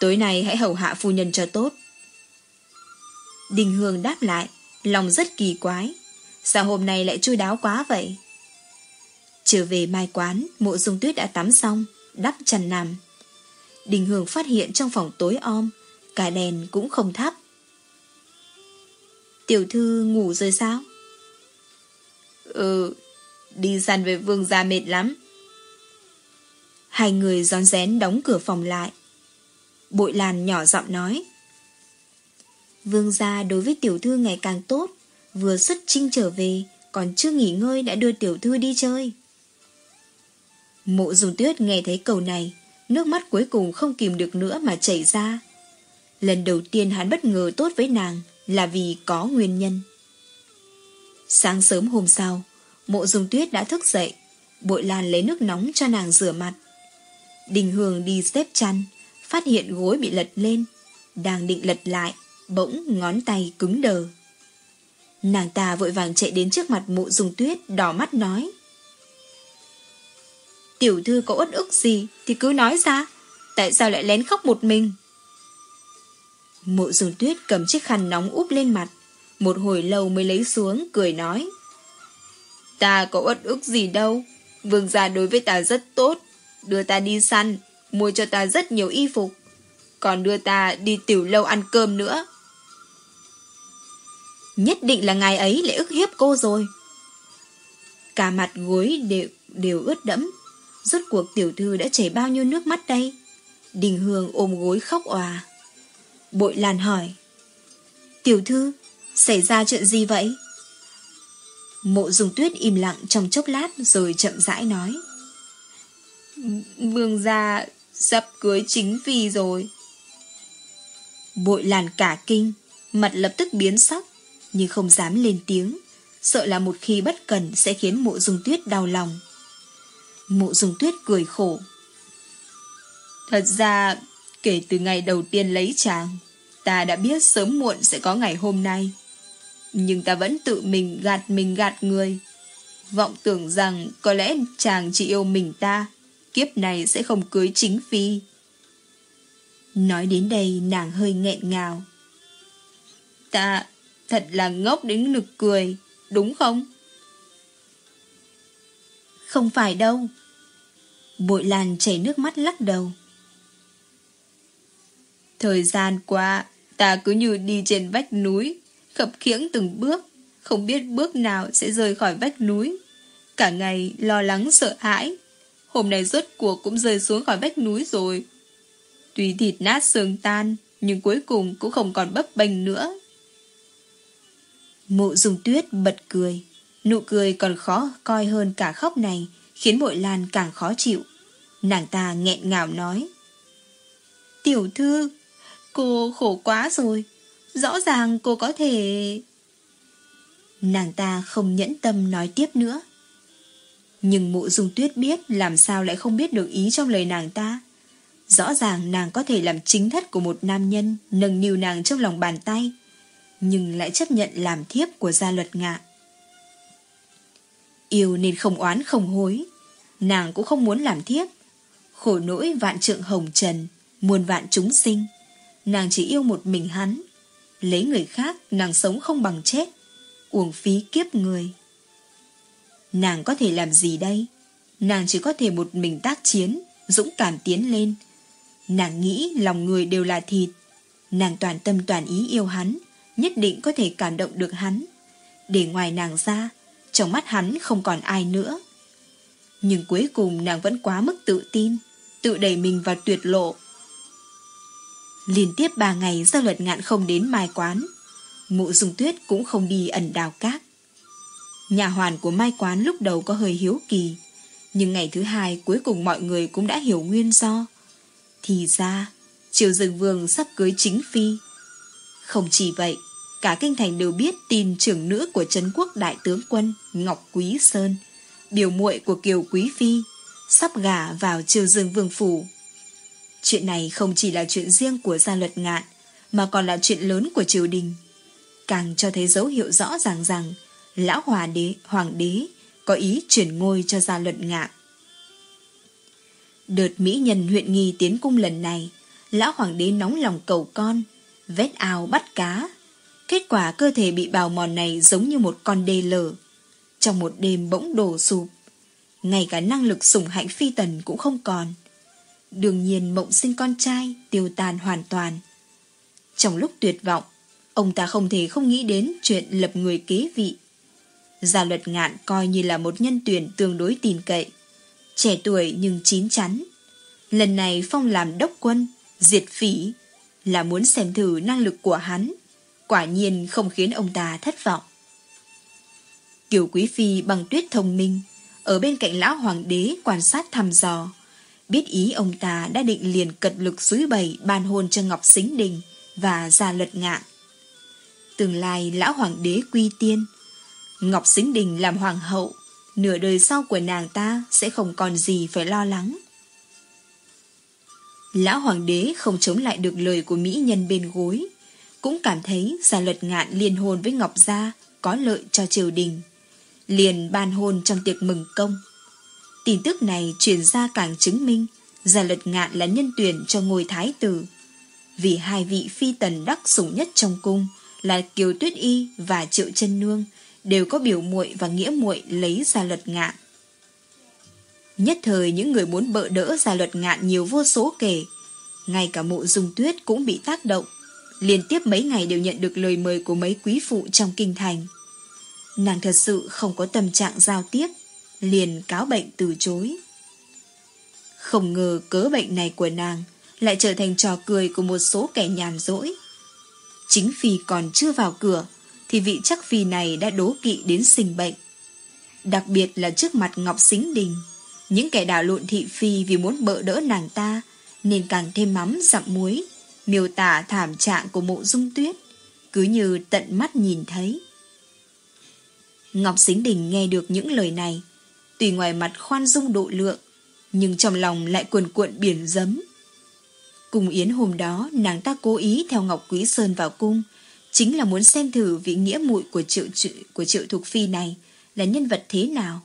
S1: Tối nay hãy hầu hạ phu nhân cho tốt. Đình Hương đáp lại, lòng rất kỳ quái. Sao hôm nay lại chui đáo quá vậy? Trở về mai quán, mộ dung tuyết đã tắm xong, đắp chăn nằm. Đình Hương phát hiện trong phòng tối om, cả đèn cũng không thắp. Tiểu thư ngủ rồi sao? Ừ, đi săn về vương gia mệt lắm. Hai người gión rén đóng cửa phòng lại. Bội Lan nhỏ giọng nói. Vương gia đối với tiểu thư ngày càng tốt, vừa xuất trinh trở về, còn chưa nghỉ ngơi đã đưa tiểu thư đi chơi. Mộ dùng tuyết nghe thấy câu này, nước mắt cuối cùng không kìm được nữa mà chảy ra. Lần đầu tiên hắn bất ngờ tốt với nàng là vì có nguyên nhân. Sáng sớm hôm sau, mộ Dung tuyết đã thức dậy, bội lan lấy nước nóng cho nàng rửa mặt. Đình Hương đi xếp chăn, phát hiện gối bị lật lên, đang định lật lại, bỗng ngón tay cứng đờ. Nàng ta vội vàng chạy đến trước mặt mộ Dung tuyết, đỏ mắt nói. Tiểu thư có uất ức gì thì cứ nói ra, tại sao lại lén khóc một mình? Mộ dùng tuyết cầm chiếc khăn nóng úp lên mặt, một hồi lâu mới lấy xuống, cười nói. Ta có uất ức gì đâu, vương gia đối với ta rất tốt, đưa ta đi săn, mua cho ta rất nhiều y phục, còn đưa ta đi tiểu lâu ăn cơm nữa. Nhất định là ngài ấy lại ức hiếp cô rồi. Cả mặt gối đều, đều ướt đẫm. Rốt cuộc tiểu thư đã chảy bao nhiêu nước mắt đây? Đình Hương ôm gối khóc òa. Bội Lan hỏi. Tiểu thư, xảy ra chuyện gì vậy? Mộ dùng tuyết im lặng trong chốc lát rồi chậm rãi nói. Vương gia sắp cưới chính phi rồi. Bội Lan cả kinh, mặt lập tức biến sắc nhưng không dám lên tiếng, sợ là một khi bất cần sẽ khiến mộ dung tuyết đau lòng. Mộ dung tuyết cười khổ. Thật ra, kể từ ngày đầu tiên lấy chàng, ta đã biết sớm muộn sẽ có ngày hôm nay. Nhưng ta vẫn tự mình gạt mình gạt người. Vọng tưởng rằng có lẽ chàng chỉ yêu mình ta, kiếp này sẽ không cưới chính phi. Nói đến đây nàng hơi nghẹn ngào. Ta, Thật là ngốc đến nực cười, đúng không? Không phải đâu. Bội Lan chảy nước mắt lắc đầu. Thời gian qua, ta cứ như đi trên vách núi, khập khiễng từng bước, không biết bước nào sẽ rơi khỏi vách núi. Cả ngày lo lắng sợ hãi. Hôm nay rốt cuộc cũng rơi xuống khỏi vách núi rồi. Tuy thịt nát xương tan, nhưng cuối cùng cũng không còn bấp bênh nữa. Mộ dùng tuyết bật cười. Nụ cười còn khó coi hơn cả khóc này, khiến bội lan càng khó chịu. Nàng ta nghẹn ngào nói. Tiểu thư, cô khổ quá rồi. Rõ ràng cô có thể... Nàng ta không nhẫn tâm nói tiếp nữa. Nhưng mộ dung tuyết biết làm sao lại không biết được ý trong lời nàng ta. Rõ ràng nàng có thể làm chính thất của một nam nhân nâng niu nàng trong lòng bàn tay nhưng lại chấp nhận làm thiếp của gia luật ngạ. Yêu nên không oán không hối, nàng cũng không muốn làm thiếp. Khổ nỗi vạn trượng hồng trần, muôn vạn chúng sinh, nàng chỉ yêu một mình hắn. Lấy người khác, nàng sống không bằng chết, uổng phí kiếp người. Nàng có thể làm gì đây? Nàng chỉ có thể một mình tác chiến, dũng cảm tiến lên. Nàng nghĩ lòng người đều là thịt. Nàng toàn tâm toàn ý yêu hắn, nhất định có thể cảm động được hắn. Để ngoài nàng ra, trong mắt hắn không còn ai nữa. Nhưng cuối cùng nàng vẫn quá mức tự tin, tự đẩy mình vào tuyệt lộ. Liên tiếp ba ngày giao luật ngạn không đến mai quán, mụ dùng tuyết cũng không đi ẩn đào cát. Nhà hoàn của mai quán lúc đầu có hơi hiếu kỳ, nhưng ngày thứ hai cuối cùng mọi người cũng đã hiểu nguyên do. Thì ra, triều Dương vương sắp cưới chính phi. Không chỉ vậy, cả kinh thành đều biết tin trưởng nữ của Trấn quốc đại tướng quân Ngọc Quý Sơn, biểu muội của Kiều Quý Phi, sắp gả vào triều dương vương phủ. Chuyện này không chỉ là chuyện riêng của gia luật ngạn, mà còn là chuyện lớn của triều đình. Càng cho thấy dấu hiệu rõ ràng rằng lão hòa đế, hoàng đế có ý chuyển ngôi cho gia luật ngạn. Đợt mỹ nhân huyện nghi tiến cung lần này, lão hoàng đế nóng lòng cầu con, vét ao bắt cá. Kết quả cơ thể bị bào mòn này giống như một con đê lở. Trong một đêm bỗng đổ sụp, ngay cả năng lực sủng hạnh phi tần cũng không còn. Đương nhiên mộng sinh con trai tiêu tan hoàn toàn. Trong lúc tuyệt vọng, ông ta không thể không nghĩ đến chuyện lập người kế vị. Gia luật ngạn coi như là một nhân tuyển tương đối tin cậy. Trẻ tuổi nhưng chín chắn. Lần này Phong làm đốc quân, diệt phỉ, là muốn xem thử năng lực của hắn. Quả nhiên không khiến ông ta thất vọng. Kiều Quý Phi bằng tuyết thông minh, ở bên cạnh lão hoàng đế quan sát thăm dò. Biết ý ông ta đã định liền cật lực suối bày ban hôn cho Ngọc Xính Đình và Gia Luật Ngạn. Tương lai lão hoàng đế quy tiên, Ngọc Xính Đình làm hoàng hậu, nửa đời sau của nàng ta sẽ không còn gì phải lo lắng. Lão hoàng đế không chống lại được lời của mỹ nhân bên gối, cũng cảm thấy Gia Luật Ngạn liên hôn với Ngọc Gia có lợi cho triều đình liền ban hôn trong tiệc mừng công. Tin tức này truyền ra càng chứng minh Gia Luật Ngạn là nhân tuyển cho ngôi thái tử. Vì hai vị phi tần đắc sủng nhất trong cung là Kiều Tuyết Y và Triệu chân Nương đều có biểu muội và nghĩa muội lấy Gia Luật Ngạn. Nhất thời những người muốn bợ đỡ Gia Luật Ngạn nhiều vô số kể. Ngay cả mộ dung tuyết cũng bị tác động. Liên tiếp mấy ngày đều nhận được lời mời của mấy quý phụ trong kinh thành. Nàng thật sự không có tâm trạng giao tiếp, liền cáo bệnh từ chối. Không ngờ cớ bệnh này của nàng lại trở thành trò cười của một số kẻ nhàn rỗi. Chính phi còn chưa vào cửa, thì vị chắc phi này đã đố kỵ đến sinh bệnh. Đặc biệt là trước mặt Ngọc Xính Đình, những kẻ đảo lộn thị phi vì muốn bỡ đỡ nàng ta, nên càng thêm mắm dặm muối, miêu tả thảm trạng của mộ dung tuyết, cứ như tận mắt nhìn thấy. Ngọc Xính Đình nghe được những lời này, tùy ngoài mặt khoan dung độ lượng, nhưng trong lòng lại cuồn cuộn biển dấm. Cùng Yến hôm đó, nàng ta cố ý theo Ngọc Quý Sơn vào cung, chính là muốn xem thử vị nghĩa muội của triệu, của triệu Thục Phi này là nhân vật thế nào.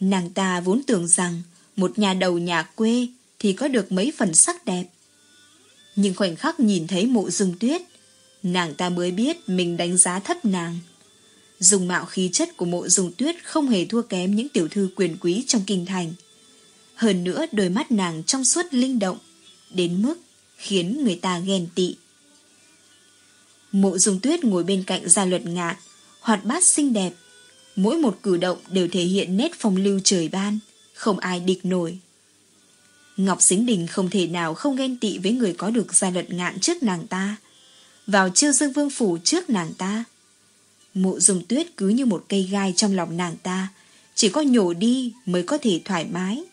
S1: Nàng ta vốn tưởng rằng một nhà đầu nhà quê thì có được mấy phần sắc đẹp. Nhưng khoảnh khắc nhìn thấy mộ dung tuyết, nàng ta mới biết mình đánh giá thấp nàng. Dùng mạo khí chất của mộ dùng tuyết không hề thua kém những tiểu thư quyền quý trong kinh thành. Hơn nữa đôi mắt nàng trong suốt linh động, đến mức khiến người ta ghen tị. Mộ dùng tuyết ngồi bên cạnh gia luật ngạn, hoạt bát xinh đẹp. Mỗi một cử động đều thể hiện nét phong lưu trời ban, không ai địch nổi. Ngọc Xính Đình không thể nào không ghen tị với người có được gia luật ngạn trước nàng ta. Vào chiêu dương vương phủ trước nàng ta, Mộ dùng tuyết cứ như một cây gai trong lòng nàng ta, chỉ có nhổ đi mới có thể thoải mái.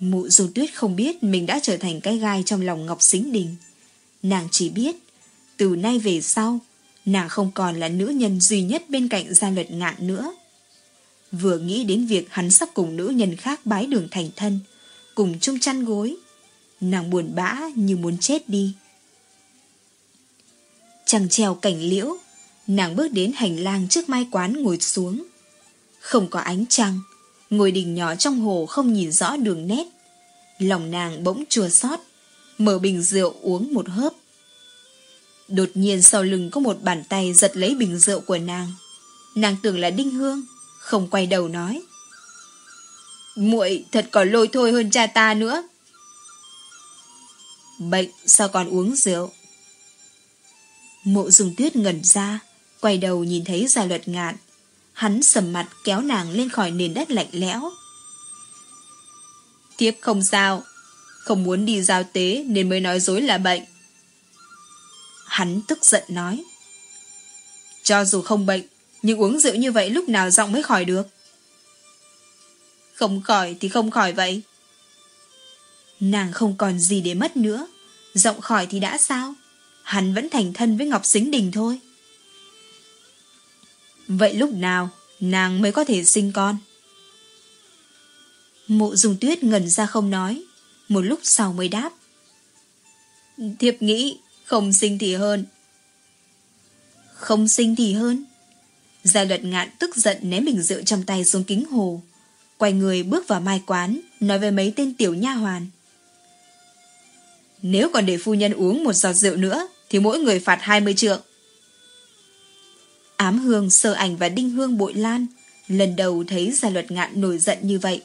S1: Mụ dùng tuyết không biết mình đã trở thành cái gai trong lòng Ngọc Xính Đình. Nàng chỉ biết, từ nay về sau, nàng không còn là nữ nhân duy nhất bên cạnh gia luật ngạn nữa. Vừa nghĩ đến việc hắn sắp cùng nữ nhân khác bái đường thành thân, cùng chung chăn gối, nàng buồn bã như muốn chết đi. Chẳng treo cảnh liễu, Nàng bước đến hành lang trước mai quán ngồi xuống. Không có ánh trăng, ngồi đình nhỏ trong hồ không nhìn rõ đường nét. Lòng nàng bỗng chua xót, mở bình rượu uống một hớp. Đột nhiên sau lưng có một bàn tay giật lấy bình rượu của nàng. Nàng tưởng là Đinh Hương, không quay đầu nói. muội thật còn lôi thôi hơn cha ta nữa. Bệnh sao còn uống rượu? Mộ dùng tuyết ngẩn ra, Quay đầu nhìn thấy gia luật ngạn. Hắn sầm mặt kéo nàng lên khỏi nền đất lạnh lẽo. Thiếp không sao, Không muốn đi giao tế Nên mới nói dối là bệnh. Hắn tức giận nói, Cho dù không bệnh, Nhưng uống rượu như vậy lúc nào giọng mới khỏi được? Không khỏi thì không khỏi vậy. Nàng không còn gì để mất nữa, Giọng khỏi thì đã sao? Hắn vẫn thành thân với Ngọc Xính Đình thôi. Vậy lúc nào nàng mới có thể sinh con? Mộ dùng tuyết ngẩn ra không nói, một lúc sau mới đáp.
S2: thiệp nghĩ, không sinh thì hơn.
S1: Không sinh thì hơn. Gia luật ngạn tức giận ném bình rượu trong tay xuống kính hồ. Quay người bước vào mai quán, nói với mấy tên tiểu nha hoàn.
S2: Nếu còn để phu nhân uống một giọt rượu nữa, thì mỗi người phạt 20 trượng.
S1: Ám hương, sơ ảnh và đinh hương bội lan, lần đầu thấy gia luật ngạn nổi giận như vậy,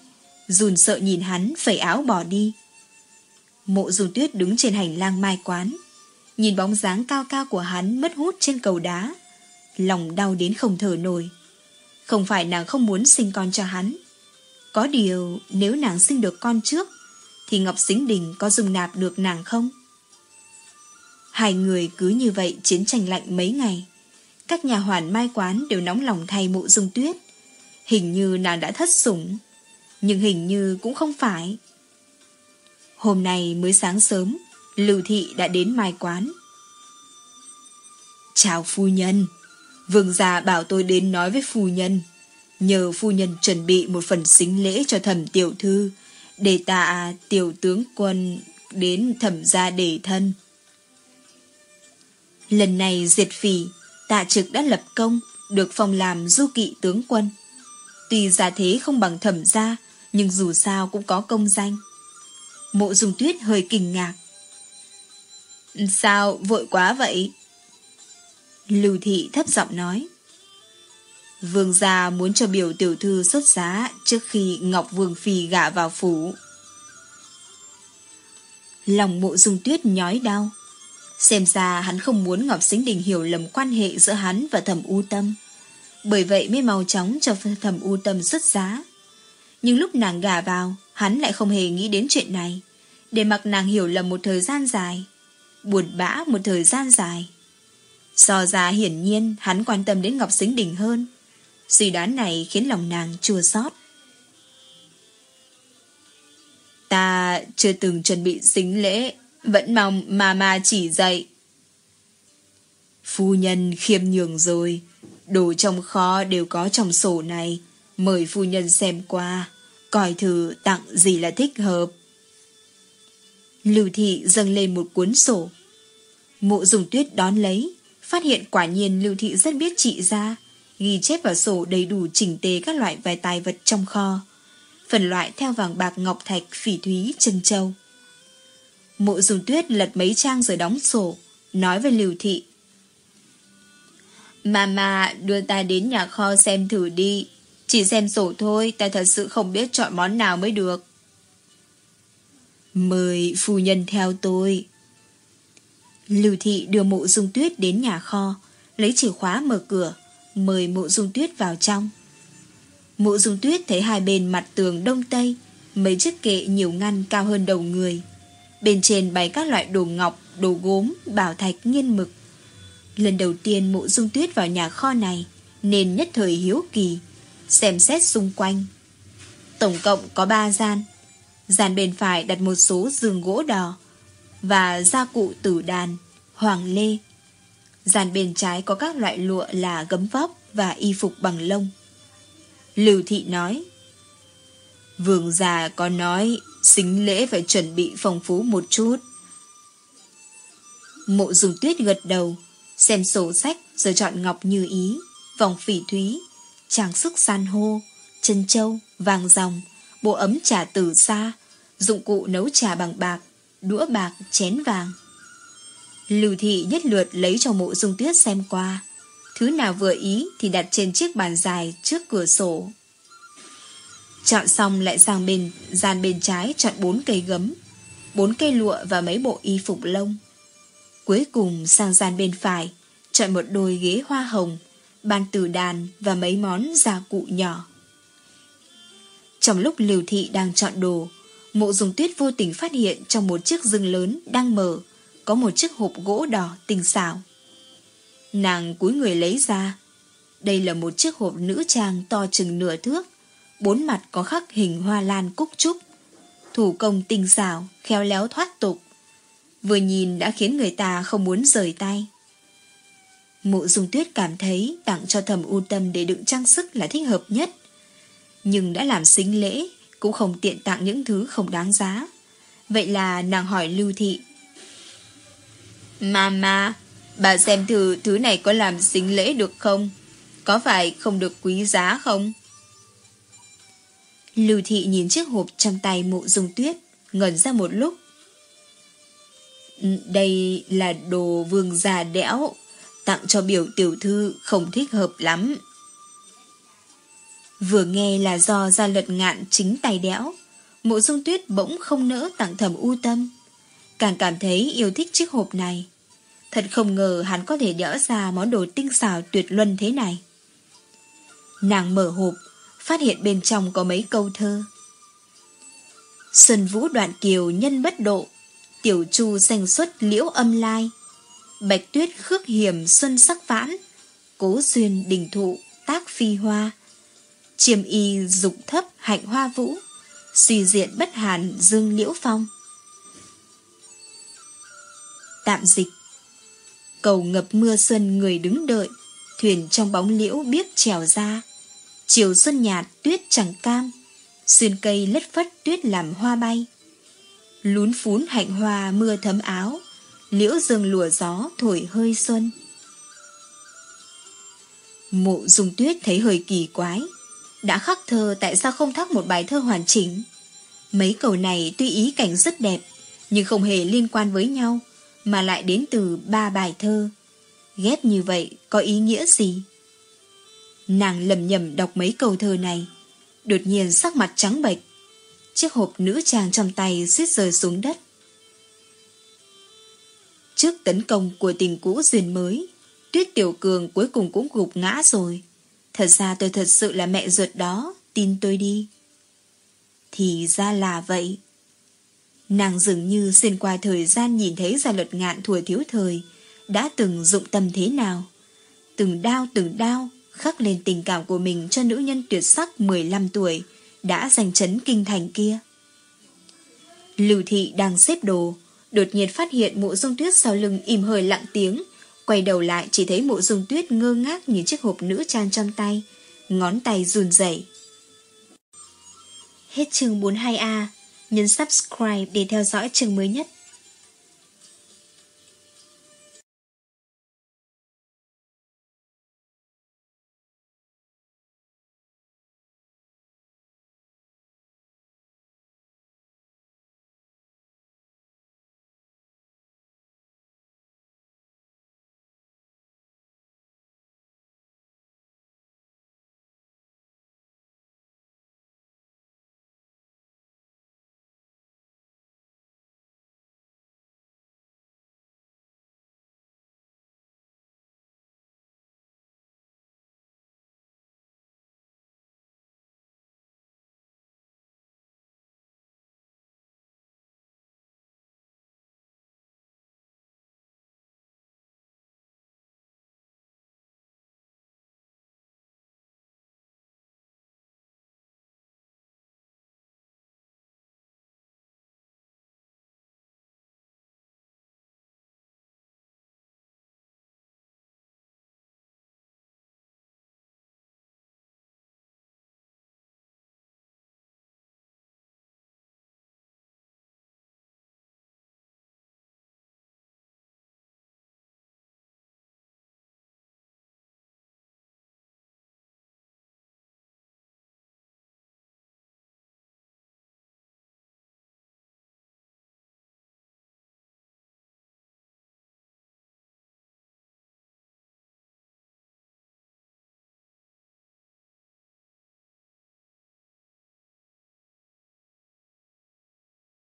S1: Dùn sợ nhìn hắn phẩy áo bỏ đi. Mộ dù tuyết đứng trên hành lang mai quán, nhìn bóng dáng cao cao của hắn mất hút trên cầu đá, lòng đau đến không thở nổi. Không phải nàng không muốn sinh con cho hắn. Có điều nếu nàng sinh được con trước, thì Ngọc Xính Đình có dung nạp được nàng không? Hai người cứ như vậy chiến tranh lạnh mấy ngày. Các nhà hoàn mai quán đều nóng lòng thay mộ dung tuyết. Hình như nàng đã thất sủng, nhưng hình như cũng không phải. Hôm nay mới sáng sớm, Lưu Thị đã đến mai quán.
S2: Chào phu nhân, vương gia bảo tôi đến nói với phu nhân. Nhờ phu nhân chuẩn bị một phần xính lễ cho thẩm tiểu thư, để tạ tiểu tướng quân đến thẩm gia để thân.
S1: Lần này diệt phỉ, tạ trực đã lập công, được phong làm du kỵ tướng quân. Tuy gia thế không bằng thẩm gia, nhưng dù sao cũng có công danh. Mộ dung tuyết hơi kinh ngạc.
S2: Sao vội quá vậy?
S1: Lưu thị thấp giọng nói.
S2: Vương gia muốn cho biểu tiểu thư xuất giá trước khi Ngọc Vương Phi gả vào phủ.
S1: Lòng mộ dung tuyết nhói đau. Xem ra hắn không muốn Ngọc Sính Đình hiểu lầm quan hệ giữa hắn và thẩm u tâm. Bởi vậy mới mau chóng cho thẩm u tâm xuất giá. Nhưng lúc nàng gả vào, hắn lại không hề nghĩ đến chuyện này. Để mặc nàng hiểu lầm một thời gian dài. Buồn bã một thời gian dài. So ra hiển nhiên hắn quan tâm đến Ngọc Sính Đình hơn. Suy đoán này khiến lòng nàng chua xót.
S2: Ta chưa từng chuẩn bị xính lễ, vẫn mong mà mà chỉ dạy. Phu nhân khiêm nhường rồi, đồ trong kho đều có trong sổ này, mời phu nhân xem qua, coi thử tặng gì là thích hợp.
S1: Lưu thị dâng lên một cuốn sổ. Mộ dùng tuyết đón lấy, phát hiện quả nhiên Lưu thị rất biết trị ra, ghi chép vào sổ đầy đủ chỉnh tề các loại vài tài vật trong kho, phần loại theo vàng bạc ngọc thạch phỉ thúy chân châu. Mộ dùng tuyết lật mấy trang rồi đóng sổ, nói với Lưu Thị.
S2: Mama đưa ta đến nhà kho xem thử đi. Chỉ xem sổ thôi, ta thật sự không biết chọn món nào mới được.
S1: Mời phu nhân theo tôi. Lưu Thị đưa mộ dung tuyết đến nhà kho, lấy chìa khóa mở cửa, mời mộ dung tuyết vào trong. Mộ dung tuyết thấy hai bên mặt tường đông tây, mấy chiếc kệ nhiều ngăn cao hơn đầu người. Bên trên bày các loại đồ ngọc, đồ gốm, bảo thạch nghiên mực. Lần đầu tiên mộ dung tuyết vào nhà kho này, nên nhất thời hiếu kỳ, xem xét xung quanh. Tổng cộng có ba gian. Gian bên phải đặt một số giường gỗ đỏ và gia cụ tử đàn, hoàng lê. Gian bên trái có các loại lụa là gấm vóc và y phục bằng lông. Lưu Thị nói Vương già có nói xính lễ phải chuẩn bị phong phú một chút. Mộ dùng tuyết gật đầu, xem sổ sách rồi chọn ngọc như ý, vòng phỉ thúy, trang sức san hô, chân châu, vàng ròng, bộ ấm trà từ xa, dụng cụ nấu trà bằng bạc, đũa bạc, chén vàng. Lưu thị nhất lượt lấy cho mộ dung tuyết xem qua. Thứ nào vừa ý thì đặt trên chiếc bàn dài trước cửa sổ. Chọn xong lại sang bên gian bên trái chọn bốn cây gấm, bốn cây lụa và mấy bộ y phục lông. Cuối cùng sang gian bên phải, chọn một đôi ghế hoa hồng, bàn tử đàn và mấy món gia cụ nhỏ. Trong lúc Liều Thị đang chọn đồ, mộ dùng tuyết vô tình phát hiện trong một chiếc rừng lớn đang mở, có một chiếc hộp gỗ đỏ tinh xảo. Nàng cúi người lấy ra. Đây là một chiếc hộp nữ trang to chừng nửa thước, bốn mặt có khắc hình hoa lan cúc trúc. Thủ công tinh xảo, khéo léo thoát tục. Vừa nhìn đã khiến người ta không muốn rời tay. Mộ dung tuyết cảm thấy tặng cho thầm u tâm để đựng trang sức là thích hợp nhất. Nhưng đã làm xính lễ, cũng không tiện tặng những thứ không đáng giá. Vậy là nàng hỏi Lưu Thị. Mama, bà xem thử thứ này có làm xính lễ được không? Có phải không được quý giá không? Lưu Thị nhìn chiếc hộp trong tay mụ dung tuyết, ngẩn ra một lúc. Ừ, đây là đồ vương già đẽo, tặng cho biểu tiểu thư không thích hợp lắm. Vừa nghe là do gia luật ngạn chính tay đẽo, mộ dung tuyết bỗng không nỡ tặng thầm u tâm. Càng cảm thấy yêu thích chiếc hộp này. Thật không ngờ hắn có thể đẽo ra món đồ tinh xảo tuyệt luân thế này. Nàng mở hộp, phát hiện bên trong có mấy câu thơ. Xuân vũ đoạn kiều nhân bất độ, tiểu chu danh xuất liễu âm lai. Bạch tuyết khước hiểm xuân sắc vãn, cố duyên đình thụ tác phi hoa. Chiêm y dục thấp hạnh hoa vũ, suy diện bất hàn dương liễu phong. Tạm dịch Cầu ngập mưa xuân người đứng đợi, thuyền trong bóng liễu biết trèo ra. Chiều xuân nhạt tuyết chẳng cam, xuyên cây lất phất tuyết làm hoa bay. Lún phún hạnh hoa mưa thấm áo, liễu rừng lùa gió thổi hơi xuân. Mộ dùng tuyết thấy hơi kỳ quái, đã khắc thơ tại sao không thắc một bài thơ hoàn chỉnh. Mấy câu này tuy ý cảnh rất đẹp, nhưng không hề liên quan với nhau, mà lại đến từ ba bài thơ. Ghép như vậy có ý nghĩa gì? Nàng lầm nhầm đọc mấy câu thơ này, đột nhiên sắc mặt trắng bệch. Chiếc hộp nữ trang trong tay suýt rơi xuống đất. Trước tấn công của tình cũ duyên mới, Tuyết Tiểu Cường cuối cùng cũng gục ngã rồi. Thật ra tôi thật sự là mẹ ruột đó, tin tôi đi. Thì ra là vậy. Nàng dường như xuyên qua thời gian nhìn thấy gia luật ngạn thùa thiếu thời, đã từng dụng tâm thế nào. Từng đau từng đau, khắc lên tình cảm của mình cho nữ nhân tuyệt sắc 15 tuổi, đã giành chấn kinh thành kia. Lưu thị đang xếp đồ, đột nhiên phát hiện mộ dung tuyết sau lưng im hơi lặng tiếng, quay đầu lại chỉ thấy mộ dung tuyết ngơ ngác nhìn chiếc hộp nữ trang trong tay, ngón tay run rẩy. Hết chương 42A, nhấn subscribe để theo dõi chương mới nhất.